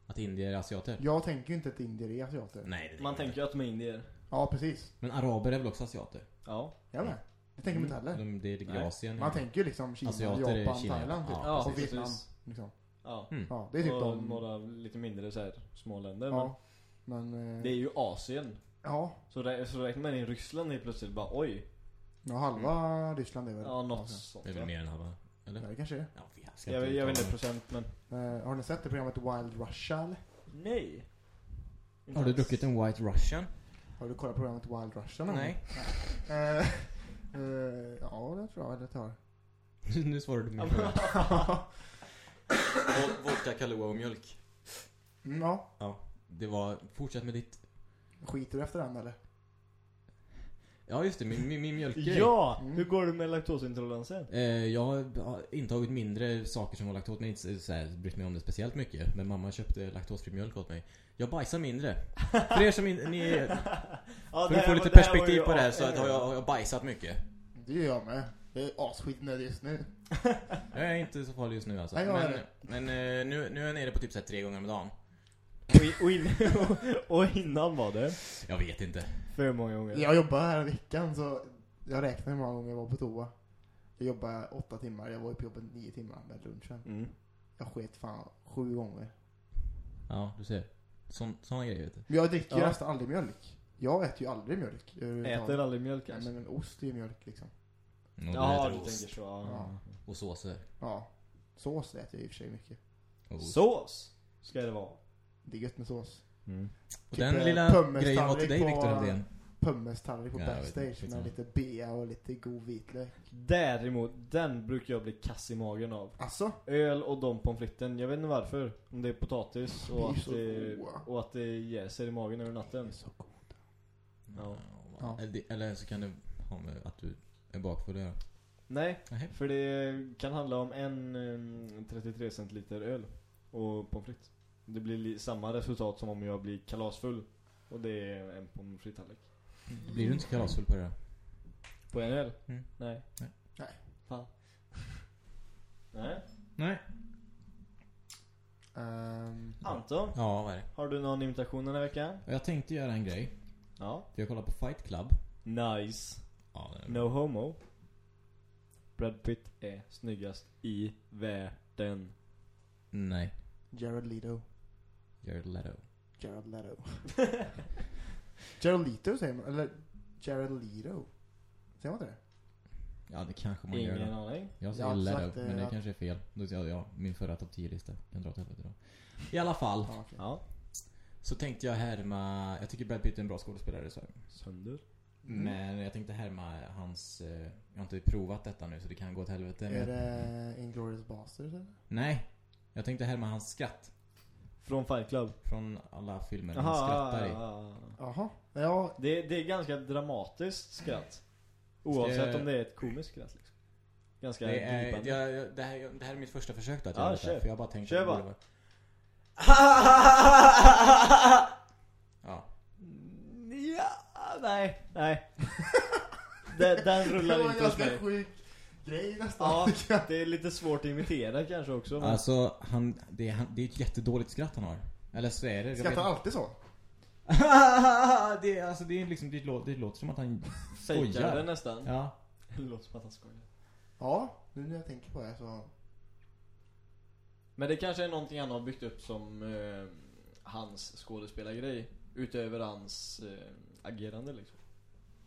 att indier är asiater? Jag tänker ju inte att indier är asiater. Nej, det Man tänker tänker ju att de är indier. Ja, precis. Men araber är väl också asiater? Ja. Jag med. Det tänker man inte heller. De, det är Nej. Asien. Man tänker ju liksom Kina, Asiater är Japan, Kina, Thailand typ. ja. Ja, och precis. Vietnam. Liksom. Ja. Mm. Ja, det är typ och de. några lite mindre så här små länder. Ja. Men, Men eh, det är ju Asien. Ja. Så, rä- så räknar man in Ryssland helt plötsligt bara oj. ja, halva Ryssland är väl Ja, något sånt. Det är väl mer än halva? Eller? Ja, det kanske är. Ja, vi ska Jag, vet- jag vet inte procent men. Eh, har ni sett det programmet Wild Russia eller? Nej. Har du druckit en White Russian? Har du kollat programmet Wild Russia någon Nej. Eh, eh, ja, det tror jag att jag har. nu svarar du min fråga. Vodka, Kahlua och mjölk. Mm, ja. Ja. Det var, fortsätt med ditt. Skiter du efter den eller? Ja just det, min, min, min mjölkgrej. Ja! Mm. Hur går det med laktosintoleransen? Eh, jag har intagit mindre saker som var laktos, men inte så här, brytt mig om det speciellt mycket. Men mamma köpte laktosfri mjölk åt mig. Jag bajsar mindre. För er som in, ni, Ja, för att få lite perspektiv på det här så har jag, har jag bajsat mycket. Det gör jag med. Jag är asskitnödig just nu. Jag är inte så farlig just nu alltså. Nej, Men, men eh, nu, nu är jag nere på typ så här tre gånger om dagen. Och, i- och, in, och innan var det? Jag vet inte. För många gånger? Jag jobbar här i veckan så jag räknar hur många gånger jag var på toa. Jag jobbade åtta timmar, jag var på jobbet nio timmar med lunchen. Mm. Jag sket fan sju gånger. Ja, du ser. Sån, såna grejer vet du. Men jag dricker ju Ja. nästan aldrig mjölk. Jag äter ju aldrig mjölk. Äter aldrig mjölk Nej, alltså? men en ost är ju mjölk liksom. Och då Ja, du ost. tänker så. Ja. Ja. Och såser. Ja. Sås äter jag i och för sig mycket. Sås ska det vara. Det är gött med sås. Mm. Och Typ, den eh, lilla grejen var till dig på- Viktor Helldén. Pummestallrik på Ja, backstage med lite bea och lite god vitlök. Däremot, den brukar jag bli kass i magen av. Alltså? Öl och de pommes fritesen, jag vet inte varför. Om det är potatis och är att det, goda. och att det jäser i magen över natten. Så god. Ja. Ja. Eller, det- eller så kan det ha med att du är bakfull att göra. Nej, för det kan handla om en eh, 33 centiliter öl och pommes frites. Det blir li- samma resultat som om jag blir kalasfull. Och det är en pommes frites-tallrik. Blir du inte kalasfull på det då? På en öl? Mm. Nej. Nej. Nej. Fan. Nej. Nej. Ehm, Anton, Ja, vad är det? har du någon invitation den här veckan? Jag tänkte göra en grej. Ja. Jag kollar på Fight Club. Nice. Ja, No homo. Brad Pitt är snyggast i världen. Nej. Jared Leto. Jared Leto. Jared Leto. Jared Leto säger man, eller Jared Leto. Säger man inte det? Ja, det kanske man gör Ingen aning. Jag Jag säger har Leto, sagt men det ja. kanske är fel. Då, ja, ja, min förra topp 10-lista kan dra åt helvete då. I alla fall. Ja, okej. Ja. Så tänkte jag härma, jag tycker Brad Pitt är en bra skådespelare så. Sönder. Mm. Men jag tänkte härma hans, eh, jag har inte provat detta nu så det kan gå åt helvete. Är Men, det Inglourious Basterds eller? Nej. Jag tänkte härma hans skratt. Från Fight Club. Från alla filmer han skrattar i. ja, ja. Jaha. Ja, Det, det är ganska dramatiskt skratt. Oavsett om det är ett komiskt skratt liksom. Ganska Det är, gripande. jag, jag, det, här, det här är mitt första försök då att göra detta. kör. För jag bara tänkte Kör det bara. Ja. ja, nej, nej. den, den det rullar var inte hos ganska mig. Grej nästan. Ja, det är lite svårt att imitera kanske också. Men... Alltså, han, det, är, han, det är ett jättedåligt skratt han har. Eller så är det. Skrattar vet- alltid så? det, är, alltså, det är liksom, det låter, det låter som att han skojar. det nästan. Ja. Det låter som att han skojar. Ja, nu när jag tänker på det så... Men det kanske är någonting han har byggt upp som eh, hans skådespelargrej. Utöver hans eh, agerande liksom.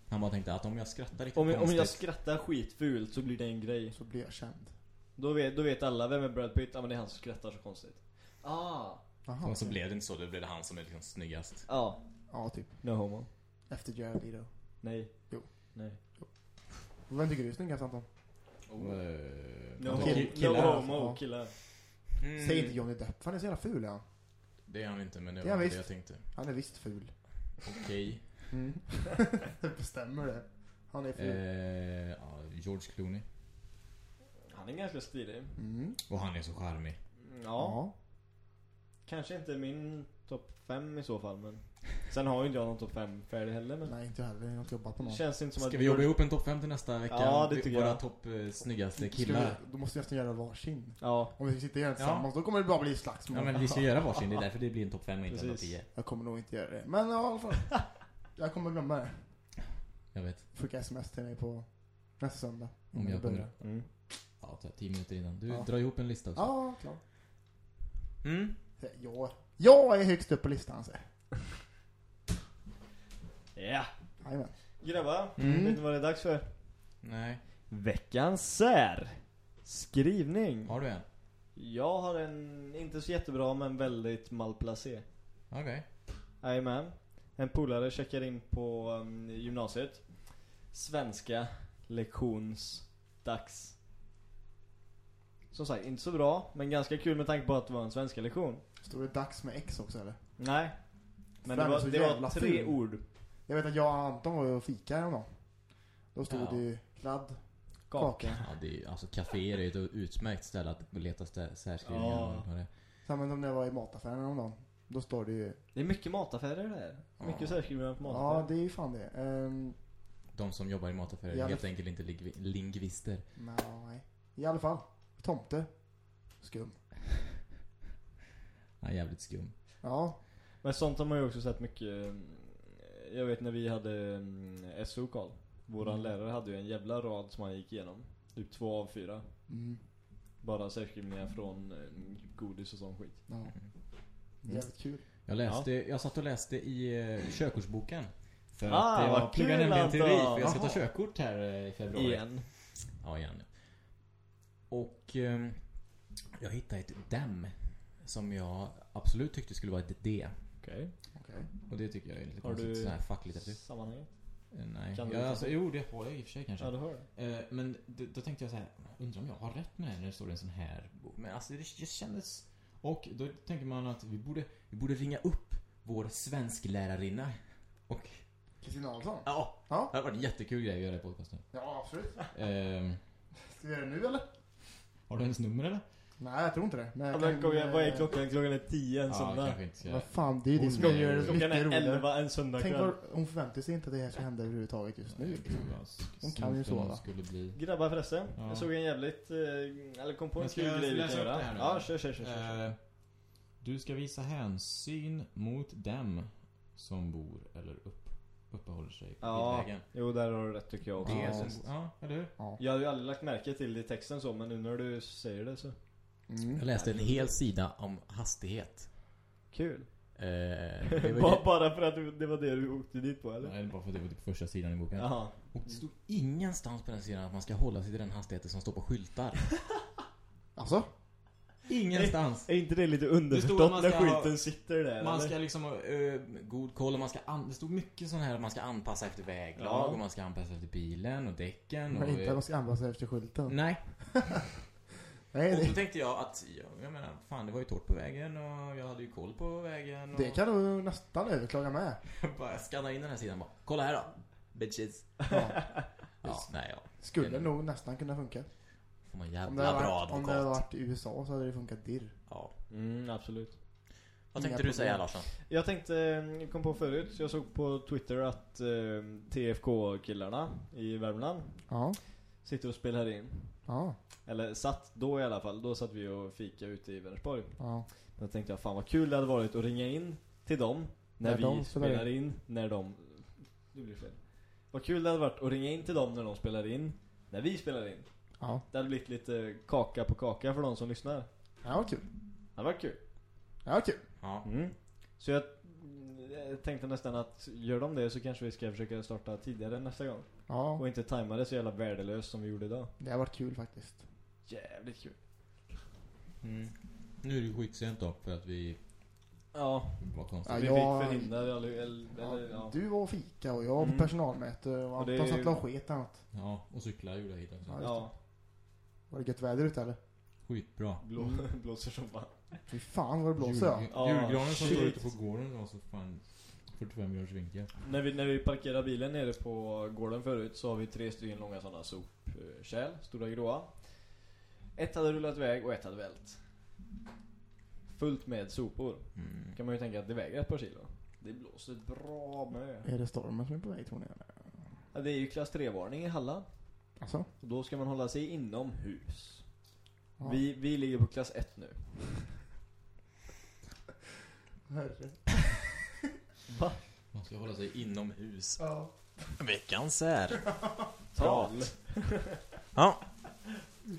Han bara tänkte att om jag skrattar riktigt Om, jag- om jag konstigt- skrattar skitfult så blir det en grej. Så blir jag känd. Då vet, då vet alla, vem är Brad Pitt? Ja men det är han som skrattar så konstigt. Ah, Jaha, Och så okej. blev det inte så, då blev det han som är liksom snyggast. ja. Ja, typ. No homo. Efter Jared Leto. Nej. Jo. Nej. Vem tycker du är snyggast Anton? Oh. No, Kill- homo, no homo, Ja. killar. Mm. Säg inte Johnny Depp, han är så jävla ful han. Det är han inte, men det Det var det visst. jag tänkte. Han är visst ful. Okej. Mm. det bestämmer det. Han är ful. Eh, ja, George Clooney. Han är ganska stilig. Mm. Och han är så charmig. Ja. Ja. Kanske inte min topp 5 i så fall men. Sen har ju inte jag någon topp 5 färdig heller men. Nej, inte jag heller. Jag har inte jobbat på någon. Känns inte som att Ska vi jobba ihop en topp 5 till nästa vecka? Ja, det tycker Våra jag. topp eh, snyggaste killar. vi, då måste vi nästan göra varsin. Ja. Om vi ska sitta och det Ja. tillsammans, då kommer det bara bli slagsmål. Ja men vi ska göra varsin, det är därför det blir en topp 5 och inte en topp Precis. 10. Jag kommer nog inte göra det. Men ja, i alla fall. jag kommer glömma det. Jag vet. Skicka sms till mig på nästa söndag. Om jag det börjar. kommer. Mm. Ja, ta 10 minuter innan. Du Ja. drar ihop en lista också. Ja, klart. Mm. Ja, jag är högst upp på listan så. Ja. Jajamän. Grabbar, Mm. vet ni vad det är dags för? Nej. Veckans sär. Skrivning. Har du en? Jag har en, inte så jättebra men väldigt malplacé. Okej. Jajamän. En polare checkar in på um, gymnasiet. Svenska lektionsdags. Som sagt, inte så bra, men ganska kul med tanke på att det var en svenska lektion. Står det dags med X också eller? Nej. Men Fan, det var, det var tre ord. Jag vet att jag och Anton var och fika häromdagen. Då stod Ja. det ju kladd, Kaka. Ja, det är, alltså caféer är ju ett utmärkt ställe att leta särskrivningar Ja. Samma som när jag var i mataffären häromdagen. Då står det ju... Det är mycket mataffärer där. Mycket Ja. särskrivningar på Ja, mataffärer. det är ju fan det. Um, De som jobbar i mataffärer är Ja, helt det- enkelt inte lingvi- lingvister. nej. I alla fall. Tomte. Skum. Är jävligt skum. Ja. Men sånt har man ju också sett mycket. mm, Jag vet när vi hade mm, SO Karl. Våran Mm. lärare hade ju en jävla rad som han gick igenom. Typ två av fyra. Mm. Bara särskrivningar från eh, godis och sån skit. Ja. Jävligt kul. Jag läste, jag satt och läste i uh, körkortsboken. För Ah, att jag pluggar nämligen teori, för jag ska ta körkort här eh, i februari. Igen. Ja, igen. Och ehm, jag hittade ett dem som jag absolut tyckte skulle vara ett D. Okej. Okej. Och det tycker jag är lite Har konstigt. du Sån här facklitteratur. sammanhanget? Eh, Nej. Kan du ja, ta alltså, det? jo, det har jag i och för sig kanske. Ja, du har det. Eh, men då, då tänkte jag så här, undrar om jag har rätt med det när det står en sån här bok. Men alltså det, det kändes... Och då tänker man att vi borde, vi borde ringa upp vår svensklärarinna. Och Kristina Adolfsson? ja, Ja. det hade varit en jättekul grej att göra i podcasten. Ja, absolut. Ehm, Ska vi göra det nu eller? har du hennes nummer eller? Nej, jag tror inte det. Men Ja, jag men kan, klockan, vad är klockan? Klockan är 10 en Ja, söndag. ska... Vad fan, det är ju det som gör det Klockan mycket är. 11 en söndag Tänk kväll. vad, hon förväntar sig inte att det här ska hända överhuvudtaget just nu. Hon kan ju sova. bli... Grabbar förresten, Ja. jag såg en jävligt, eh, eller kom på en kul jag grej vi kan göra. Ja, kör, kör, kör. kör. Eh, du ska visa hänsyn mot dem som bor eller upp, uppehåller sig på Ja. bilvägen. Jo, där har du rätt tycker jag också. Det Ja. ja, eller hur? Ja. Jag hade ju aldrig lagt märke till det i texten så, men nu när du säger det så. Mm. Jag läste en hel sida om hastighet. Kul. Eh, Bara- Bara för att du- det var det du åkte dit på, eller? Nej, bara för att det var typ första sidan i boken. Jaha. Och det stod ingenstans på den sidan att man ska hålla sig till den hastigheten som står på skyltar. Alltså? Ingenstans! Är inte det lite underförstått att man när ska ha- skylten sitter där, Man eller? ska liksom ha eh, god koll och man ska an- Det stod mycket sån här att man ska anpassa efter väglag Ja. och man ska anpassa efter bilen och däcken och... Men inte eh, att de ska anpassa efter skylten. Nej, Nej, och då det, tänkte jag att, ja, jag menar, fan det var ju torrt på vägen och jag hade ju koll på vägen och... det kan du nästan överklaga med. bara skanna in den här sidan och bara, kolla här då! Bitches! Ja. Ja, nej ja. Skulle Mm. nog nästan kunna funka. Får man Om det, jävla bra varit, om det hade varit i USA så hade det funkat dirr. Ja. Mm, absolut. Vad Inga tänkte du säga. Larsson? Jag tänkte, jag kom på förut, jag såg på Twitter att eh, TFK-killarna i Värmland Ja. sitter och spelar in. Ja. Eller satt då i alla fall, då satt vi och fika ute i Vänersborg. Ja. Då tänkte jag, fan vad kul det hade varit att ringa in till dem när, När vi de spelar in. när de... Det blir fel. Vad kul det hade varit att ringa in till dem när de spelar in, när vi spelar in. Ja. Det hade blivit lite kaka på kaka för de som lyssnar. Ja, vad kul. Det varit kul. Ja, kul. Ja. Mm. Så jag, jag tänkte nästan att gör de det så kanske vi ska försöka starta tidigare nästa gång. Ja. Och inte tajma det så jävla värdelöst som vi gjorde idag. Det har varit kul faktiskt. Jävligt kul. Mm. Nu är det skitsent då för att vi Ja, var konstiga. Ja, vi jag- fick förhindra eller, eller, Ja, eller ja. Du var och fika och jag var på Mm. personalmöte och Och det Anton är- satt och sket annat. Ja, och cyklar gjorde jag hit också. Ja. Ja, Var det gött väder ute eller? Skitbra. blå, blåser som fan. Fy fan vad det blåser. Jul, Ja, julgranen som står ute på gården var så fan 45 graders vinkel. När vi, när vi parkerar bilen nere på gården förut så har vi tre stycken långa sådana sopkärl, stora gråa. Ett hade rullat iväg och ett hade vält. Fullt med sopor. Mm. kan man ju tänka att det väger ett par kilo. Det blåser bra med. Är det stormen som är på väg tror ni? Ja, det är ju klass 3-varning i Halland. Alltså? Och då ska man hålla sig inomhus. Ja. Vi, vi ligger på klass 1 nu. Herre. Va? Man ska hålla sig inomhus. Ja. Veckans är. Tal. Ja.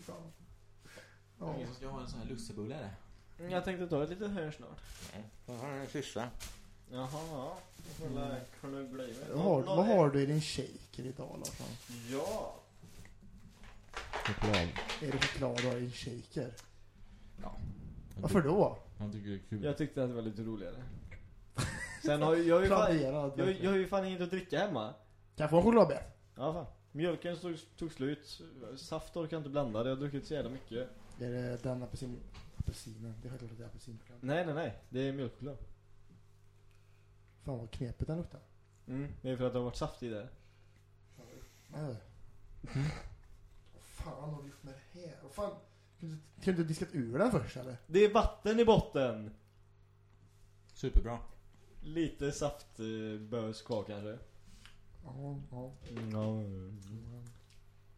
Fan. Ja. Ingen som ska ha en sån här lussebulle eller? Jag tänkte ta ett litet hörn snart. Nej. Jag har en kyssa. Jaha, ja. Knuggla i mig. Vad har, vad är- har du i din shaker idag Larsson? Ja. Choklad. Är det choklad du har i din shaker? Ja. Varför då? Han tycker det är kul. Jag tyckte att det var lite roligare. Sen har jag, jag, har ju fan, jag, jag har ju fan inget att dricka hemma. Kan jag få en chokladbit? Ja fan. Mjölken tog, tog slut. Saft orkar inte blanda. Jag har druckit så jävla mycket. Är det den apelsin... Apelsinen? Det är självklart att det är apelsinchoklad. Nej, nej, nej. Det är mjölkchoklad. Fan vad knepigt den luktar. Mm. Det är för att det har varit saft i det. Vad fan har du gjort med det här? Vad fan? Kunde du- kunde du diskat ur den först eller? Det är vatten i botten. Superbra. Lite saftbös kvar kanske. Ja, ja. Mm.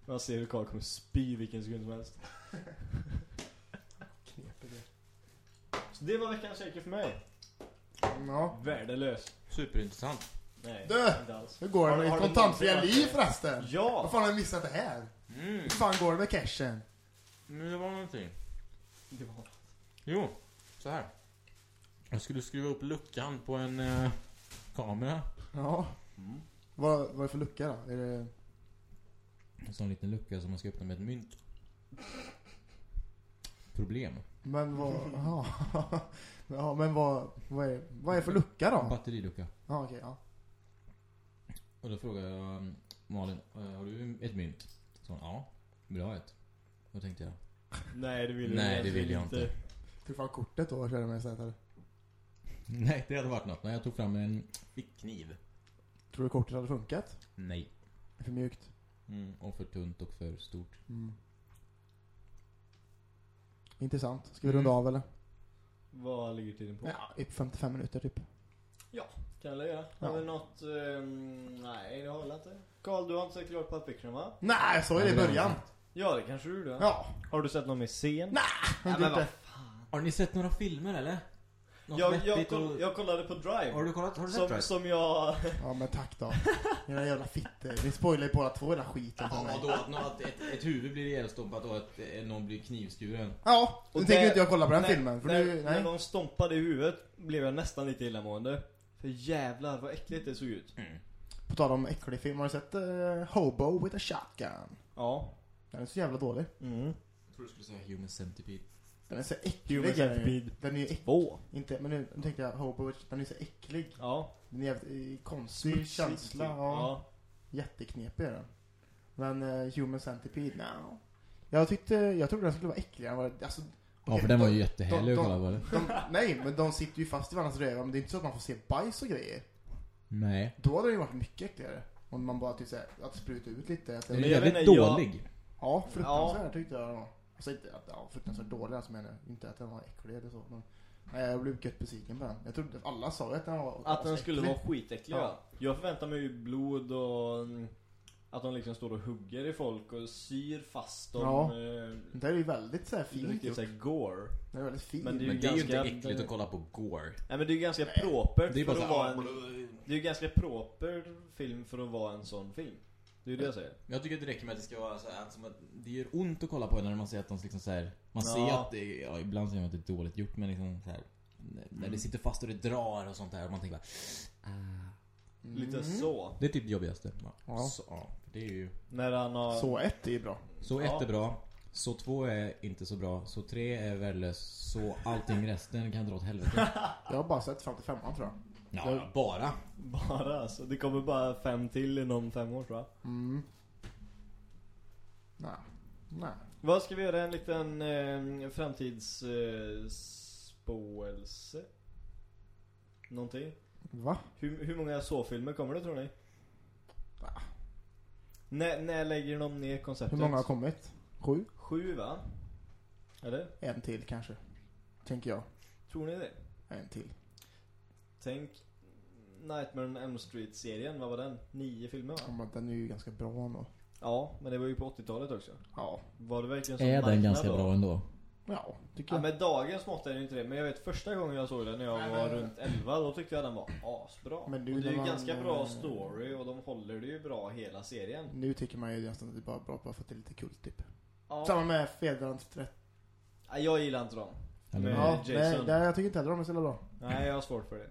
Jag ser hur Karl kommer spy vilken sekund som helst. Knepigt det. Så det var veckans shaker för mig. Ja. Värdelös. Superintressant. Nej, Du! inte alls. Hur går det med ditt kontantfria liv förresten? Ja! Vad fan har jag missat det här? Mm. Hur fan går det med cashen? Men det var någonting. Det var... Jo, så här. Jag skulle skruva upp luckan på en eh, kamera. Ja. Mm. Vad, vad är det för lucka då? Är det... En sån liten lucka som man ska öppna med ett mynt. Problem. Men vad... Ja. ja men vad, vad, är, vad är det för lucka då? Batterilucka. Ja okej, ja. Och då frågade jag um, Malin, eh, har du ett mynt? Så hon, ja. Vill du ha ett? Då tänkte jag, Nej det vill jag Nej, det vill jag inte. Tog fram kortet då och körde med eller? nej det hade varit något. Nej, jag tog fram en fickkniv. Tror du kortet hade funkat? Nej. För mjukt? Mm, och för tunt och för stort. Mm. Intressant. Ska vi Mm. runda av eller? Vad ligger tiden på? Ja, i 55 minuter typ. Kan jag göra? Har Ja. vi något... ehm, nej det har jag inte. Karl du har inte sett klart Pulp Fiction va? Nej, jag sa ju det i Ja, början. Ja det kanske du gjorde. Ja. Har du sett någon mer scen? Nej, Ja, men vad fan. Har ni sett några filmer eller? Jag, jag, koll, och... jag kollade på Drive. Har du kollat? Har du sett som, Drive? som jag... Ja men tack då. Era jävla fitter. Ni spoilar ju båda två hela skiten på Ja, mig. vadå? Att, nå- att ett, ett huvud blir ihjälstompat och att eh, någon blir knivskuren. Ja, nu Och tänker det- inte jag kolla på den när, filmen. För när, nu, när nej. de stompade i huvudet blev jag nästan lite illamående. För jävlar vad äckligt det såg ut. På tal om äcklig film, har du sett uh, Hobo with a Shotgun? Ja. Den är så jävla dålig. Mm. Jag tror du skulle säga Human Centipede. Den är så äcklig. Human den. Centipede. Den är ju äcklig. Två. Inte, men nu, nu tänkte jag Hobo, with- den är så äcklig. Ja. Den är jävligt eh, konstig känsla. Ja. Ja. Jätteknepig är den. Men eh, Human Centipede, no. Jag tyckte, jag trodde den skulle vara äckligare än vad alltså, Ja, okej, för den var de- ju jättehärlig de- att kolla på eller? de, Nej, men de sitter ju fast i varandras röv. Men det är inte så att man får se bajs och grejer. Nej. Då hade det ju varit mycket äckligare. Om man bara typ såhär, att spruta ut lite. Den är Men jag vet jävligt inte, jag- dålig. Ja, fruktansvärt tyckte jag. Ja. Alltså inte att, ja, fruktansvärt dålig alltså menar jag. Inte att den var äcklig eller så. Men, nej, jag blev gött besviken på den. Jag trodde, alla sa att den var Att den skulle asäcklig. vara skitäcklig ja. Jag förväntar mig ju blod och mm, att de liksom står och hugger i folk och syr fast dem. Ja. eh, Det är ju väldigt såhär fint Riktigt gjort. såhär gore. Det är väldigt fint. Men det är ju Men det är ju ganska- inte äckligt att kolla på gore. Nej men det är ju ganska propert Det är för bara att så vara här, en... Det är ju ganska proper film för att vara en sån film. Det är det jag säger. Jag tycker att det räcker med att det ska vara så här, att det gör ont att kolla på när man ser att de liksom så här, Man Ja. ser att det ja, ibland säger man att det är dåligt gjort men liksom så här, när- När det sitter fast och det drar och sånt där och man tänker bara ah. Mm. Lite så. Det är typ det jobbigaste. Ja. Ja. Så, ja, det är ju... När han har... Så ett är bra. Så Ja. ett är bra. Så två är inte så bra. Så tre är värdelös. Så allting resten kan dra åt helvete. Jag har bara sett fram till femman tror jag. Ja, bara. Bara alltså. Det kommer bara fem till inom fem år tror jag. Mm. Nej. Nej. Vad ska vi göra? En liten eh, framtids... Eh? Någonting? Va? Hur, hur många så-filmer kommer det tror ni? Va? När, när lägger de ner konceptet? Hur många har kommit? Sju? Sju va? Eller? En till kanske. Tänker jag. Tror ni det? En till. Tänk Nightmare on Elm Street-serien, vad var den? Nio filmer va? Ja, men den är ju ganska bra ändå. Ja, men det var ju på 80-talet också. Ja. Var det verkligen så Är den ganska då? bra ändå? Ja, tycker Ja, jag. med dagens mått är det inte det. Men jag vet första gången jag såg den när jag Nej, var men- runt 11, då tyckte jag den var asbra. Men du, och det är ju man, ganska bra story och de håller det ju bra hela serien. Nu tycker man ju nästan att det är bara bra bara för att det är lite kul typ. Ja. Samma med Fedrans 30. Nej, jag gillar inte dem. Men- Ja, Jason. nej, jag tycker inte heller de är så bra. Nej, jag har svårt för det.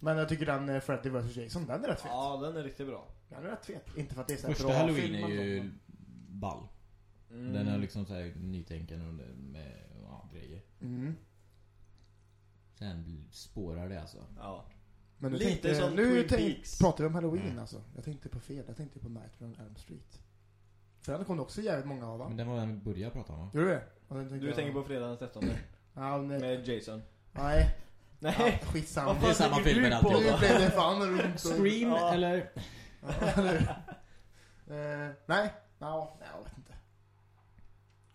Men jag tycker den eh, Freddy vs Jason, den är rätt fet. Ja, den är riktigt bra. Den är rätt fet. Inte för att det är så Första bra halloween film, är men ju så. ball. Mm. Den är liksom såhär nytänkande med ja, grejer. Mm. Sen spårar det alltså. Ja. Men nu Lite tänkte, som nu Twin tänk, Peaks. pratar vi om halloween Mm. alltså. Jag tänkte på fel. Jag tänkte på Nightmare on Elm Street. För den kom det också jävligt många av va? Men den var den vi började prata om va? Gjorde du det? Du tänker på fredag den 13 Ja, nej. med Jason? Nej. Nej! Ja, skitsamma. Det är samma film men alltid. Nu blev det fan runt. Scream Ja. eller? Ja, eller? Eh, nej. Ja, nej, jag vet inte.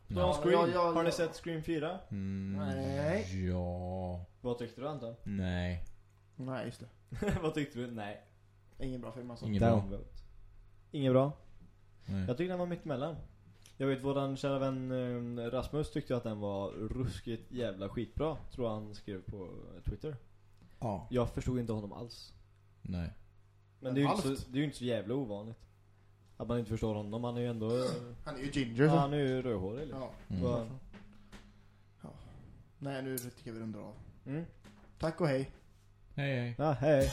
Ja, Scream. ja, ja, Har ni sett Scream 4? Mm, Nej. Ja. Vad tyckte du Anton? Nej. Nej, just det. Vad tyckte du? Nej. Ingen bra film alltså. Ingen bra. Inget bra. Nej. Jag tyckte den var mittemellan. Jag vet våran kära vän eh, Rasmus tyckte att den var ruskigt jävla skitbra. Tror jag han skrev på Twitter. Ja. Jag förstod inte honom alls. Nej. Men det är ju inte så, det är ju inte så jävla ovanligt. Att man inte förstår honom. Han är ju ändå... Han är ju ginger ja, så. han är ju rödhårig liksom. Ja. Mm. Ja. Nej, nu tycker jag vi rundar av. Mm. Tack och hej. Hej hej. Ja, hej.